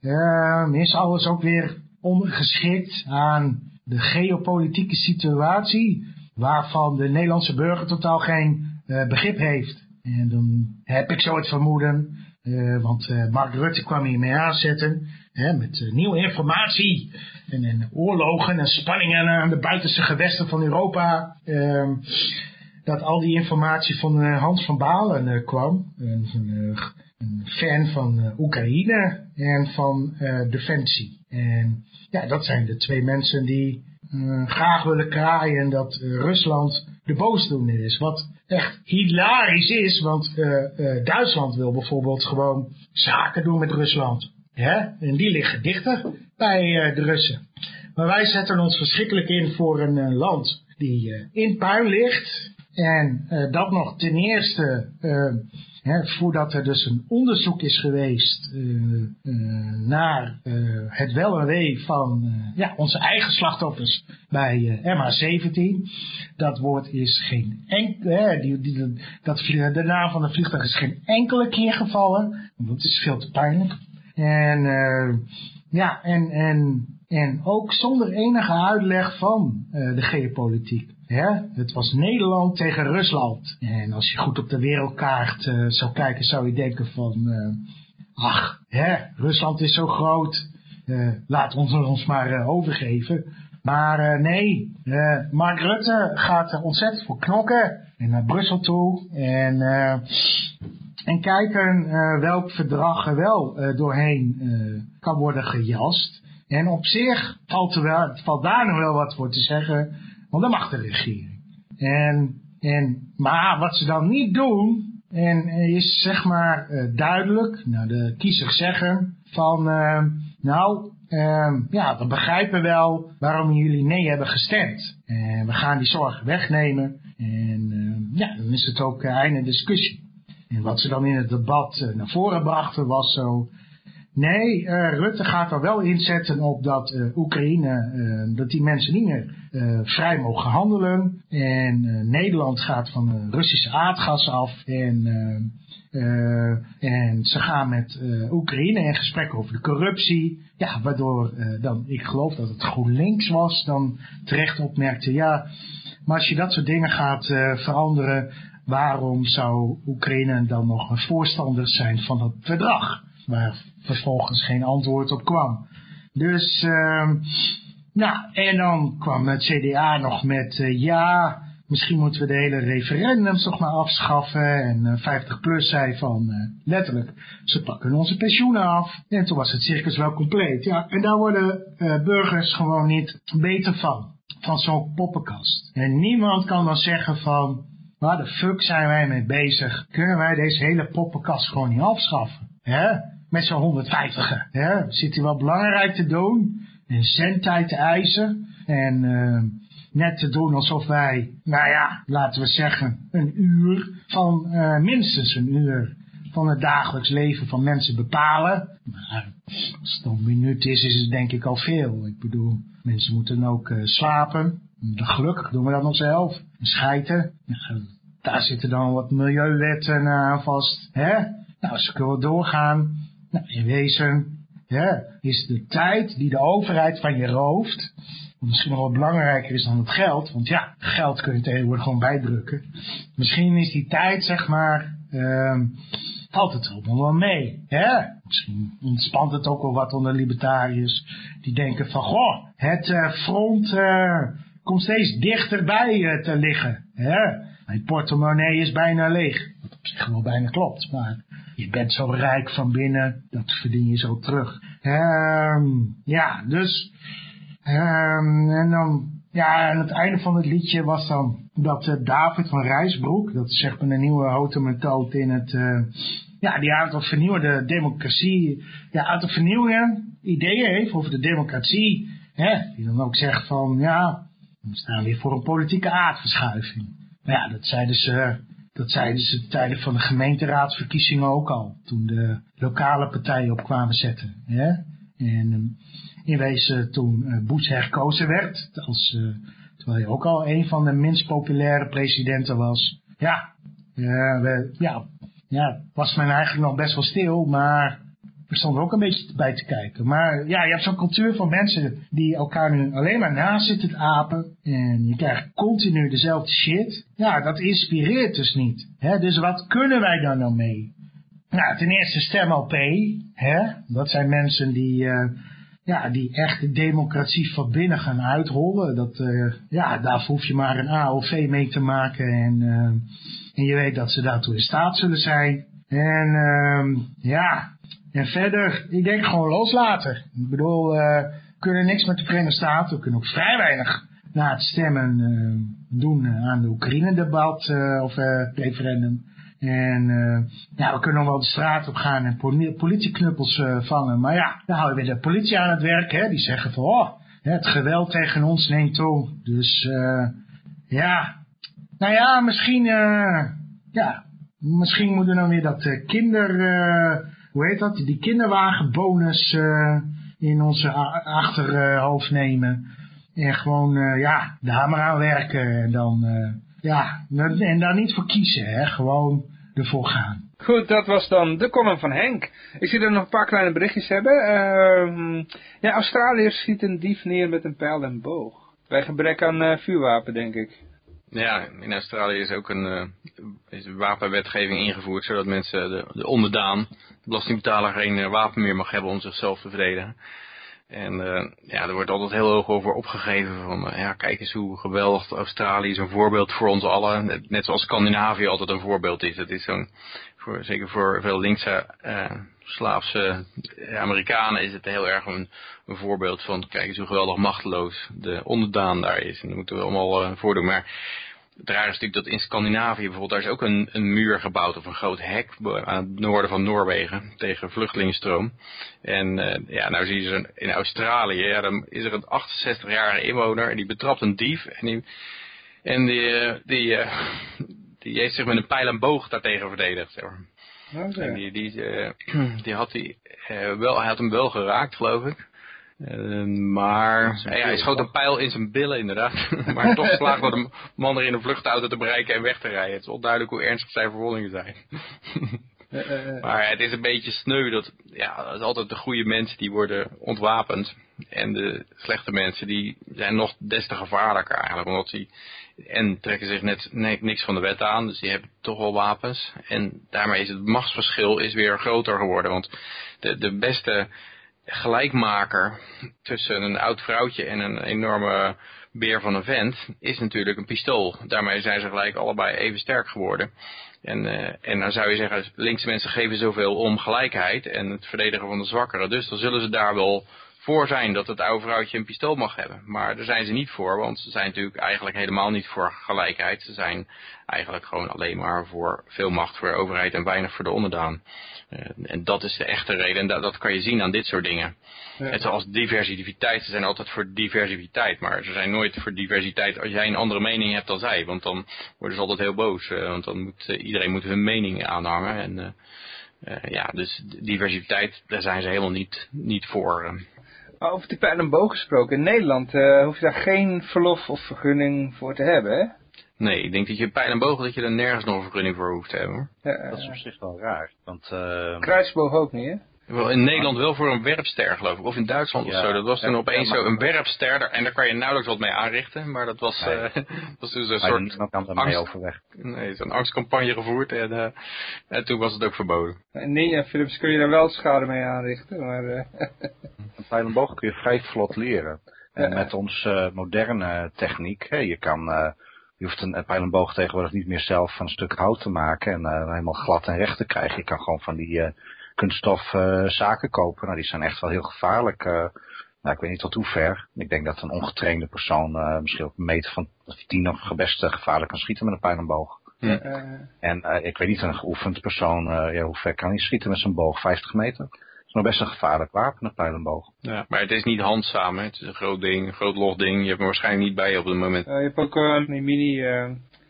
uh, is alles ook weer ondergeschikt aan de geopolitieke situatie, waarvan de Nederlandse burger totaal geen uh, begrip heeft. En dan heb ik zo het vermoeden, uh, want uh, Mark Rutte kwam hiermee aanzetten, hè, met nieuwe informatie en, en, oorlogen en spanningen aan de buitenste gewesten van Europa. Ehm, dat al die informatie van Hans van Balen kwam, fan van Oekraïne en van Defensie. En ja, dat zijn de twee mensen die uh, graag willen kraaien dat Rusland de boosdoener is. Wat echt hilarisch is, want Duitsland wil bijvoorbeeld gewoon zaken doen met Rusland. Hè? En die liggen dichter bij de Russen. Maar wij zetten ons verschrikkelijk in voor een land die in puin ligt. En dat nog ten eerste voordat er dus een onderzoek is geweest uh, uh, naar uh, het wel en wee van ja, onze eigen slachtoffers bij MH17. Dat woord is geen enkele, die, die, dat, de naam van de vliegtuig is geen enkele keer gevallen. Want het is veel te pijnlijk. En ja, en, en, en ook zonder enige uitleg van de geopolitiek. Het was Nederland tegen Rusland. En als je goed op de wereldkaart uh, zou kijken, zou je denken van... Uh, ach, hè, Rusland is zo groot, uh, laat ons ons maar overgeven. Maar nee, Mark Rutte gaat er ontzettend voor knokken. En naar Brussel toe. En, en kijken welk verdrag er wel doorheen kan worden gejast. En op zich valt, er wel, valt daar nog wel wat voor te zeggen... Want mag de regering. En, en, maar wat ze dan niet doen, en is zeg maar uh, duidelijk, nou de kiezers zeggen van, uh, nou, ja, we begrijpen wel waarom jullie nee hebben gestemd. En we gaan die zorgen wegnemen. En ja, dan is het ook einde discussie. En wat ze dan in het debat naar voren brachten was zo, Nee, uh, Rutte gaat er wel inzetten op dat uh, Oekraïne, uh, dat die mensen niet meer vrij mogen handelen. En Nederland gaat van Russische aardgas af. En, en ze gaan met Oekraïne in gesprek over de corruptie. Ja, waardoor dan, ik geloof dat het GroenLinks was, dan terecht opmerkte, ja, maar als je dat soort dingen gaat veranderen, waarom zou Oekraïne dan nog een voorstander zijn van dat verdrag? Waar vervolgens geen antwoord op kwam. Dus, uh, nou, en dan kwam het CDA nog met, uh, ja, misschien moeten we de hele referendums toch maar afschaffen. En uh, 50 plus zei van, uh, letterlijk, ze pakken onze pensioenen af. En toen was het circus wel compleet. Ja, en daar worden burgers gewoon niet beter van. Van zo'n poppenkast. En niemand kan dan zeggen van, waar de fuck zijn wij mee bezig? Kunnen wij deze hele poppenkast gewoon niet afschaffen? Hè? Met zo'n 150. Hè? Zit hij wel belangrijk te doen. En zendtijd te eisen. En uh, net te doen alsof wij, nou ja, laten we zeggen, een uur van uh, minstens een uur van het dagelijks leven van mensen bepalen. Maar als het een minuut is, is het denk ik al veel. Ik bedoel, mensen moeten ook uh, slapen. Gelukkig doen we dat nog zelf. Schijten. Daar zitten dan wat milieuwetten aan vast. Hè? Nou, als we doorgaan, nou, in wezen is de tijd die de overheid van je rooft, misschien nog wat belangrijker is dan het geld, want ja, geld kun je tegenwoordig gewoon bijdrukken. Misschien is die tijd, zeg maar, uh, valt het allemaal wel mee. Hè? Misschien ontspant het ook wel wat onder libertariërs die denken van, goh, het uh, front uh, komt steeds dichterbij uh, te liggen. Hè? Mijn portemonnee is bijna leeg. Wat op zich wel bijna klopt, maar je bent zo rijk van binnen, dat verdien je zo terug. Um, ja, dus, um, en dan, ja, aan het einde van het liedje was dan dat uh, David van Rijsbroek, dat is zeg maar een nieuwe houten in het, uh, ja, die aantal vernieuwde democratie, ja, aantal vernieuwingen, ideeën heeft over de democratie, hè, die dan ook zegt van, ja, we staan weer voor een politieke aardverschuiving. Maar ja, dat zeiden ze dat zeiden ze tijden van de gemeenteraadsverkiezingen ook al. Toen de lokale partijen op kwamen zetten. En um, in wezen toen uh, Bush herkozen werd. Als, uh, terwijl hij ook al een van de minst populaire presidenten was. Ja, we, ja, ja, was men eigenlijk nog best wel stil, maar we stonden ook een beetje bij te kijken. Maar ja, je hebt zo'n cultuur van mensen die elkaar nu alleen maar naast zitten te apen. En je krijgt continu dezelfde shit. Ja, dat inspireert dus niet. Hè? Dus wat kunnen wij dan nou mee? Nou, ten eerste stem op Hè? Dat zijn mensen die, uh, ja, die echt de democratie van binnen gaan uitrollen. Dat, uh, ja, daar hoef je maar een AOV mee te maken. En, uh, en je weet dat ze daartoe in staat zullen zijn. En uh, ja, en verder, ik denk gewoon loslaten. Ik bedoel, uh, we kunnen niks met de Verenigde Staten. We kunnen ook vrij weinig na het stemmen uh, doen aan de Oekraïne-debat uh, of referendum. En ja, we kunnen wel de straat op gaan en politieknuppels vangen. Maar ja, dan hou je weer de politie aan het werk. Hè? Die zeggen van, oh, het geweld tegen ons neemt toe. Dus ja, nou ja, misschien, ja, misschien moeten we dan weer dat kinder hoe heet dat, die kinderwagenbonus uh, in onze achterhoofd nemen. En gewoon, uh, ja, de hamer aanwerken en dan, uh, ja, en daar niet voor kiezen, hè. Gewoon ervoor gaan. Goed, dat was dan de column van Henk. Ik zie er nog een paar kleine berichtjes hebben. Uh, ja, Australiërs schiet een dief neer met een pijl en boog. Bij gebrek aan vuurwapen, denk ik. Ja, in Australië is ook een, uh, is wapenwetgeving ingevoerd, zodat mensen, de, de onderdaan, de belastingbetaler, geen uh, wapen meer mag hebben om zichzelf te verdedigen. En uh, ja, er wordt altijd heel hoog over opgegeven van, ja, kijk eens hoe geweldig Australië is een voorbeeld voor ons allen. Net zoals Scandinavië altijd een voorbeeld is. Het is zo'n, voor, zeker voor veel linkse Slaafse Amerikanen is het heel erg een, een, voorbeeld van, kijk eens hoe geweldig machteloos de onderdaan daar is. En dat moeten we allemaal voordoen. Maar het rare is natuurlijk dat in Scandinavië bijvoorbeeld, daar is ook een, een muur gebouwd of een groot hek aan het noorden van Noorwegen tegen vluchtelingenstroom. En uh, ja, nou zie je in Australië, ja, dan is er een 68-jarige inwoner en die betrapt een dief en die, en die, uh, die, uh, die heeft zich met een pijl en boog daartegen verdedigd. Zeg maar. Okay. En die, die, uh, die had uh, wel, hij had hem wel geraakt, geloof ik. Uh, maar ja, hij schoot een pijl in zijn billen inderdaad. [LAUGHS] maar toch [LAUGHS] slaagde de man er in een vluchtauto te bereiken en weg te rijden. Het is onduidelijk hoe ernstig zijn verwondingen zijn. maar het is een beetje sneu dat, ja, dat is altijd de goede mensen die worden ontwapend. En de slechte mensen die zijn nog des te gevaarlijker eigenlijk. Omdat die en trekken zich net niks van de wet aan, dus die hebben toch wel wapens. En daarmee is het machtsverschil is weer groter geworden, want de, de beste gelijkmaker tussen een oud vrouwtje en een enorme beer van een vent is natuurlijk een pistool. Daarmee zijn ze gelijk allebei even sterk geworden. En, uh, en dan zou je zeggen, linkse mensen geven zoveel om gelijkheid en het verdedigen van de zwakkeren. Dus dan zullen ze daar wel voor zijn dat het oude vrouwtje een pistool mag hebben. Maar daar zijn ze niet voor, want ze zijn natuurlijk eigenlijk helemaal niet voor gelijkheid. Ze zijn eigenlijk gewoon alleen maar voor veel macht voor de overheid en weinig voor de onderdaan. Uh, en dat is de echte reden en dat, dat kan je zien aan dit soort dingen. Ja. Net zoals diversiteit, ze zijn altijd voor diversiteit, maar ze zijn nooit voor diversiteit als jij een andere mening hebt dan zij. Want dan worden ze altijd heel boos, uh, want dan moet uh, iedereen moet hun mening aanhangen. En, ja, dus diversiteit, daar zijn ze helemaal niet, niet voor. Over die pijl en boog gesproken. In Nederland uh, hoef je daar geen verlof of vergunning voor te hebben, hè? Nee, ik denk dat je pijl en boog dat je er nergens nog een vergunning voor hoeft te hebben. Hoor. Ja, dat is op zich wel raar. Want, uh... Kruisboog ook niet, hè? Wel in Nederland wel voor een werpster geloof ik. Of in Duitsland ja, of zo. Dat was toen opeens zo een werpster. En daar kan je nauwelijks wat mee aanrichten. Maar dat was, nee. [LAUGHS] uh, was dus een soort angst, overweg. Nee, zo'n angstcampagne gevoerd. En, uh, en toen was het ook verboden. Nee, Philips kun je daar wel schade mee aanrichten. Maar, uh... [LAUGHS] een pijlenboog kun je vrij vlot leren. En met onze moderne techniek. Hè, je kan... je hoeft een pijlenboog tegenwoordig niet meer zelf van een stuk hout te maken en helemaal glad en recht te krijgen. Je kan gewoon van die kunststof uh, zaken kopen. Nou, die zijn echt wel heel gevaarlijk. Uh, nou, ik weet niet tot hoe ver. Ik denk dat een ongetrainde persoon uh, misschien op een meter van tien of best gevaarlijk kan schieten met een pijl en boog. Ja. En ik weet niet, een geoefend persoon, ja, hoe ver kan hij schieten met zijn boog? 50 meter? Dat is nog best een gevaarlijk wapen, een pijl en boog. Ja, maar het is niet handzaam, hè? het is een groot ding, een groot log ding. Je hebt hem waarschijnlijk niet bij je op het moment. je hebt ook uh, mini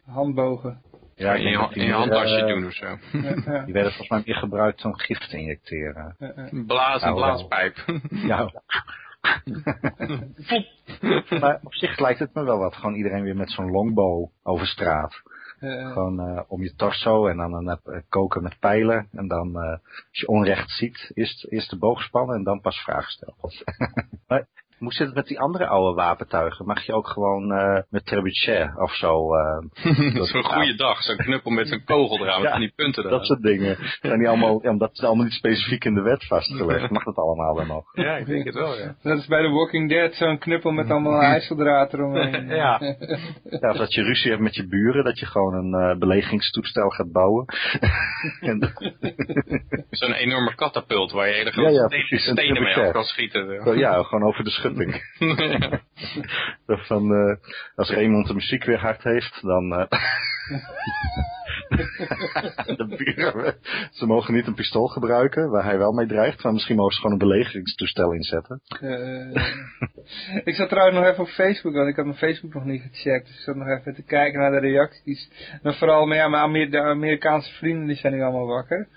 handbogen. Ja, in je, in je handtasje uh, doen of zo. [LAUGHS] Die werden volgens mij meer gebruikt om gif te injecteren. Blazen, nou, blaaspijp. [LAUGHS] Ja. [LAUGHS] maar op zich lijkt het me wel wat. Gewoon iedereen weer met zo'n longbow over straat. Eh, Gewoon eh, om je torso en dan een, eh, koken met pijlen. En dan, eh, als je onrecht ziet, eerst, eerst de boog spannen en dan pas vragen stellen. maar hoe zit het met die andere oude wapentuigen? Mag je ook gewoon eh, met trebuchet of zo? eh, [LAUGHS] Dat is een goede dag. Zo'n knuppel met zo'n kogel eraan, met Ja, die punten dat eraan. soort dingen. Zijn die allemaal, ja, omdat is allemaal niet specifiek in de wet vastgelegd. Mag dat allemaal dan nog? Ja, ik denk het wel, ja. Dat is bij The Walking Dead zo'n knuppel met allemaal ijzerdraad eromheen. [LAUGHS] Ja. Ja, of dat je ruzie hebt met je buren, dat je gewoon een eh, belegingstoestel gaat bouwen. [LAUGHS] en, Zo'n enorme katapult waar je hele grote ja, stenen- een mee af kan schieten. Zo, ja, gewoon over de Zo Van, [LAUGHS] eh, als Raymond de muziek weer hard heeft, dan... eh, [LAUGHS] de buren, ze mogen niet een pistool gebruiken, waar hij wel mee dreigt. Maar misschien mogen ze gewoon een belegingstoestel inzetten. Eh, ik zat trouwens nog even op Facebook, want ik had mijn Facebook nog niet gecheckt. Dus ik zat nog even te kijken naar de reacties. En vooral maar ja, mijn Amer- de Amerikaanse vrienden, die zijn nu allemaal wakker.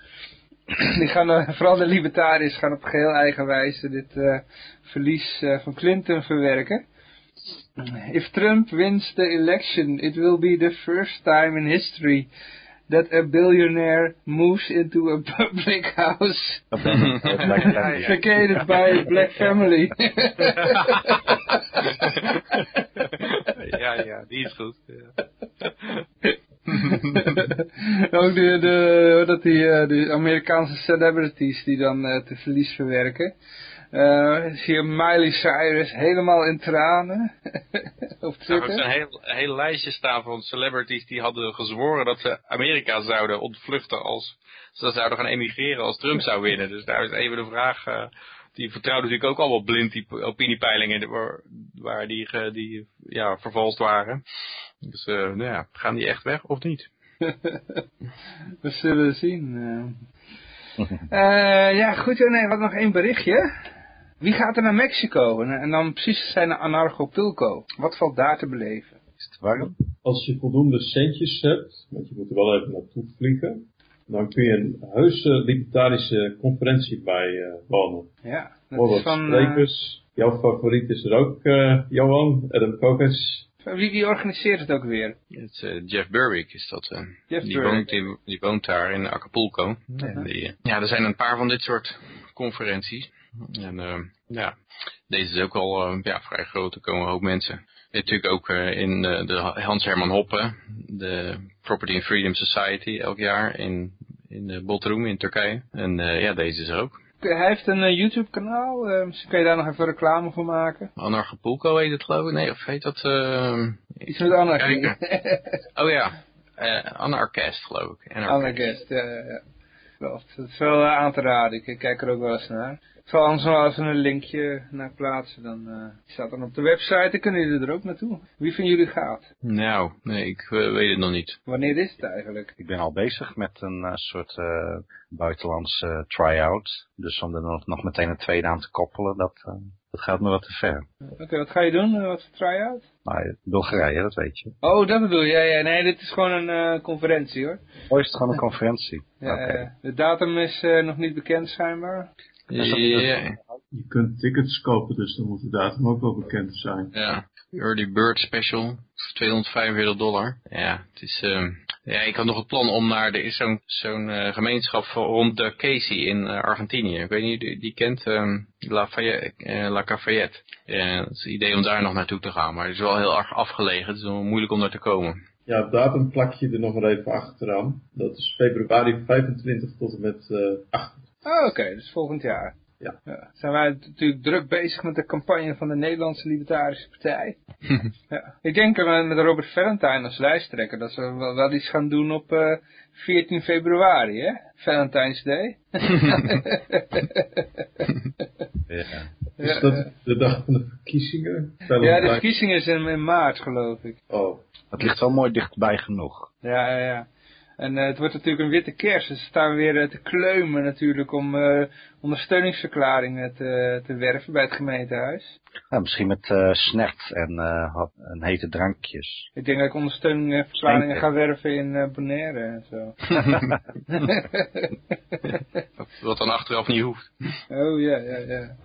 [CLEARS THROAT] Die gaan, eh, vooral de libertariërs gaan op geheel eigen wijze dit eh, verlies eh, van Clinton verwerken. If Trump wins the election, it will be the first time in history that a billionaire moves into a [LAUGHS] public house vacated by a black family. [LAUGHS] ja, ja, die is goed. Ja. [LAUGHS] [LAUGHS] Ook de, de, dat die, eh, de Amerikaanse celebrities die dan eh te verlies verwerken. Eh zie je Miley Cyrus helemaal in tranen [LAUGHS] op Er zag ook Twitter. zo'n heel, hele lijstje staan van celebrities die hadden gezworen dat ze Amerika zouden ontvluchten als ze zouden gaan emigreren als Trump zou winnen. Dus daar is even de vraag, die vertrouwden natuurlijk ook allemaal blind die opiniepeilingen waar, waar die, die ja, vervalst waren. Dus eh, nou ja, gaan die echt weg of niet? [LAUGHS] We zullen zien. eh. Eh, ja, goed. Nee, wat nog één berichtje. Wie gaat er naar Mexico? En, en dan precies zijn naar Anarchopulco. Wat valt daar te beleven? Is het warm? Als je voldoende centjes hebt, want je moet er wel even naartoe vliegen, dan kun je een heuse libertarische conferentie bij eh wonen. Ja, dat Hoor is wat van... sprekers. Jouw favoriet is er ook, eh, Johan, Adam Kokes. Wie, wie organiseert het ook weer? Het eh, Jeff Berwick is dat. eh. Jeff die, woont, die, die woont daar in Acapulco. En die, eh, ja, er zijn een paar van dit soort conferenties. En ja, deze is ook al ja, vrij groot. Er komen een hoop mensen. Hebt natuurlijk ook in de Hans Herman Hoppe, de Property and Freedom Society elk jaar in, in de Bodrum in Turkije. En ja, deze is er ook. Hij heeft een eh, YouTube kanaal. eh, misschien kan je daar nog even reclame voor maken. Anarchapulco heet het geloof ik. Nee, of heet dat... eh, Iets met anarchie. [LAUGHS] Oh ja, eh Anarchist geloof ik. Anarchist, ja, ja, ja. Dat is wel aan te raden. Ik kijk er ook wel eens naar. Ik zal anders nog wel even een linkje naar plaatsen. Dan eh, die staat dan op de website. Dan kunnen jullie er ook naartoe. Wie van jullie gaat? Nou, nee, ik eh, weet het nog niet. Wanneer is het eigenlijk? Ik ben al bezig met een eh, soort eh buitenlandse try-out. Dus om er nog, nog meteen een tweede aan te koppelen, dat, eh, dat gaat me wat te ver. Oké, wat ga je doen? Eh, wat voor try-out? Maar Bulgarije, dat weet je. Oh, dat bedoel je. Ja, ja, nee, dit is gewoon een eh, conferentie hoor. Oh, is het gewoon een conferentie? Ja, eh, de datum is eh, nog niet bekend schijnbaar. Ja, Je kunt tickets kopen, dus dan moet de datum ook wel bekend zijn. ja. Early Bird Special, voor 245 dollar. Ja, het is, ehm, ja, ik had nog het plan om naar, er is zo'n zo'n eh, gemeenschap rond de Casey in eh, Argentinië. Ik weet niet, die, die kent ehm, La, Fayette, eh, La Cafayette. Het is het idee om daar nog naartoe te gaan, maar het is wel heel erg afgelegen. Het is wel moeilijk om daar te komen. Ja, datum plak je er nog maar even achteraan. Dat is februari 25 tot en met eh 8. Oh, oké, dus volgend jaar. Ja. Zijn wij natuurlijk druk bezig met de campagne van de Nederlandse Libertarische Partij. [LAUGHS] ja. Ik denk eh, met Robert Valentine als lijsttrekker dat ze wel, wel iets gaan doen op eh 14 februari, hè? Valentine's Day. [LAUGHS] Ja. Is Ja, dat de dag van de verkiezingen? ja, de verkiezing is in, in maart, geloof ik. Oh, Het ligt wel mooi dichtbij genoeg. Ja, ja, ja. En eh, het wordt natuurlijk een witte kerst, dus ze staan weer eh, te kleumen natuurlijk om eh, ondersteuningsverklaringen te, te werven bij het gemeentehuis. Ja, misschien met eh snert en, eh, en hete drankjes. Ik denk dat ik ondersteuningsverklaringen ga werven in eh Bonaire en zo. [LAUGHS] [LAUGHS] Wat dan achteraf niet hoeft. oh ja, ja, ja.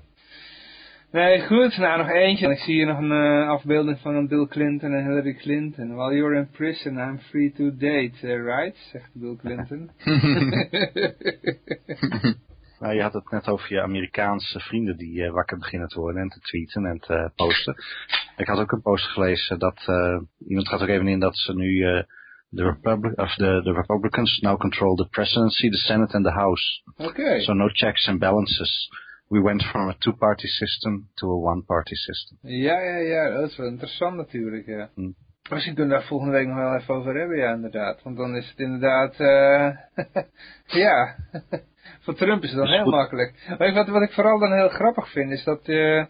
Nee, goed. Nou, nog eentje. Ik zie hier nog een uh, afbeelding van Bill Clinton en Hillary Clinton. While you're in prison, I'm free to date, uh, right? Zegt Bill Clinton. [LAUGHS] nou, je had het net over je Amerikaanse vrienden die uh, wakker beginnen te worden en te tweeten en te posten. Ik had ook een post gelezen dat iemand gaat ook even in dat ze nu the, Republic, of the, the Republicans now control the presidency, the Senate and the House. Okay. So no checks and balances. We went from a two-party system to a one-party system. Ja, ja, ja, dat is wel interessant natuurlijk, ja. Hm. Misschien kunnen we daar volgende week nog wel even over hebben, ja, inderdaad. Want dan is het inderdaad, uh, [LAUGHS] ja, [LAUGHS] voor Trump is het dan heel makkelijk. Maar wat, wat ik vooral dan heel grappig vind, is dat, uh,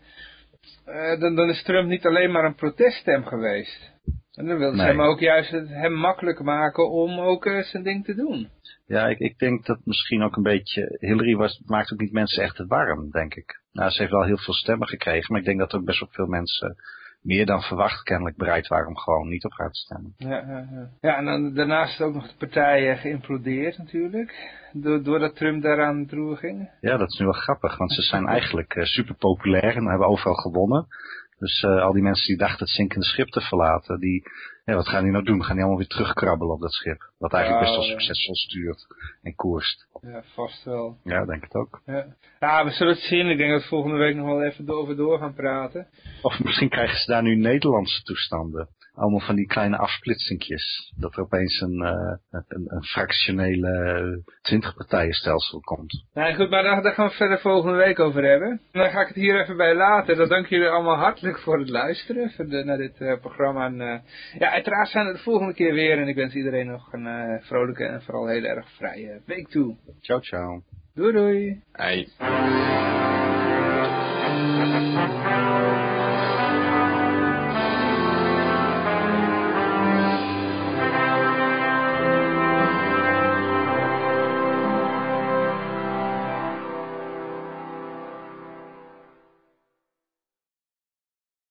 uh, dan, dan is Trump niet alleen maar een proteststem geweest. En dan wil ze hem ook juist het hem makkelijk maken om ook uh, zijn ding te doen. Ja, ik, ik denk dat misschien ook een beetje... Hillary was, maakt ook niet mensen echt warm, denk ik. Nou, ze heeft wel heel veel stemmen gekregen, maar ik denk dat ook best wel veel mensen meer dan verwacht kennelijk bereid waren om gewoon niet op haar te stemmen. Ja, ja, ja. ja en dan, daarnaast is ook nog de partijen geïmplodeerd natuurlijk, doordat Trump daaraan droeg ging. Ja, dat is nu wel grappig, want ze zijn eigenlijk uh, super populair en hebben overal gewonnen. Dus uh, al die mensen die dachten het zinkende schip te verlaten, die, ja, wat gaan die nou doen? Gaan die allemaal weer terugkrabbelen op dat schip? Wat eigenlijk best wel succesvol stuurt en koerst. Ja, vast wel. Ja, denk het ook. Ja. ja, we zullen het zien. Ik denk dat we volgende week nog wel even over door gaan praten. Of misschien krijgen ze daar nu Nederlandse toestanden allemaal van die kleine afsplitsingjes. Dat er opeens een, uh, een, een fractionele twintigpartijenstelsel komt. Nou goed, maar daar, daar, gaan we verder volgende week over hebben. dan ga ik het hier even bij laten. Dan dank jullie allemaal hartelijk voor het luisteren voor de, naar dit uh, programma. En, uh, ja, uiteraard zijn we de volgende keer weer. En ik wens iedereen nog een vrolijke en vooral heel erg vrije week toe. Ciao, ciao. Doei doei. Hey.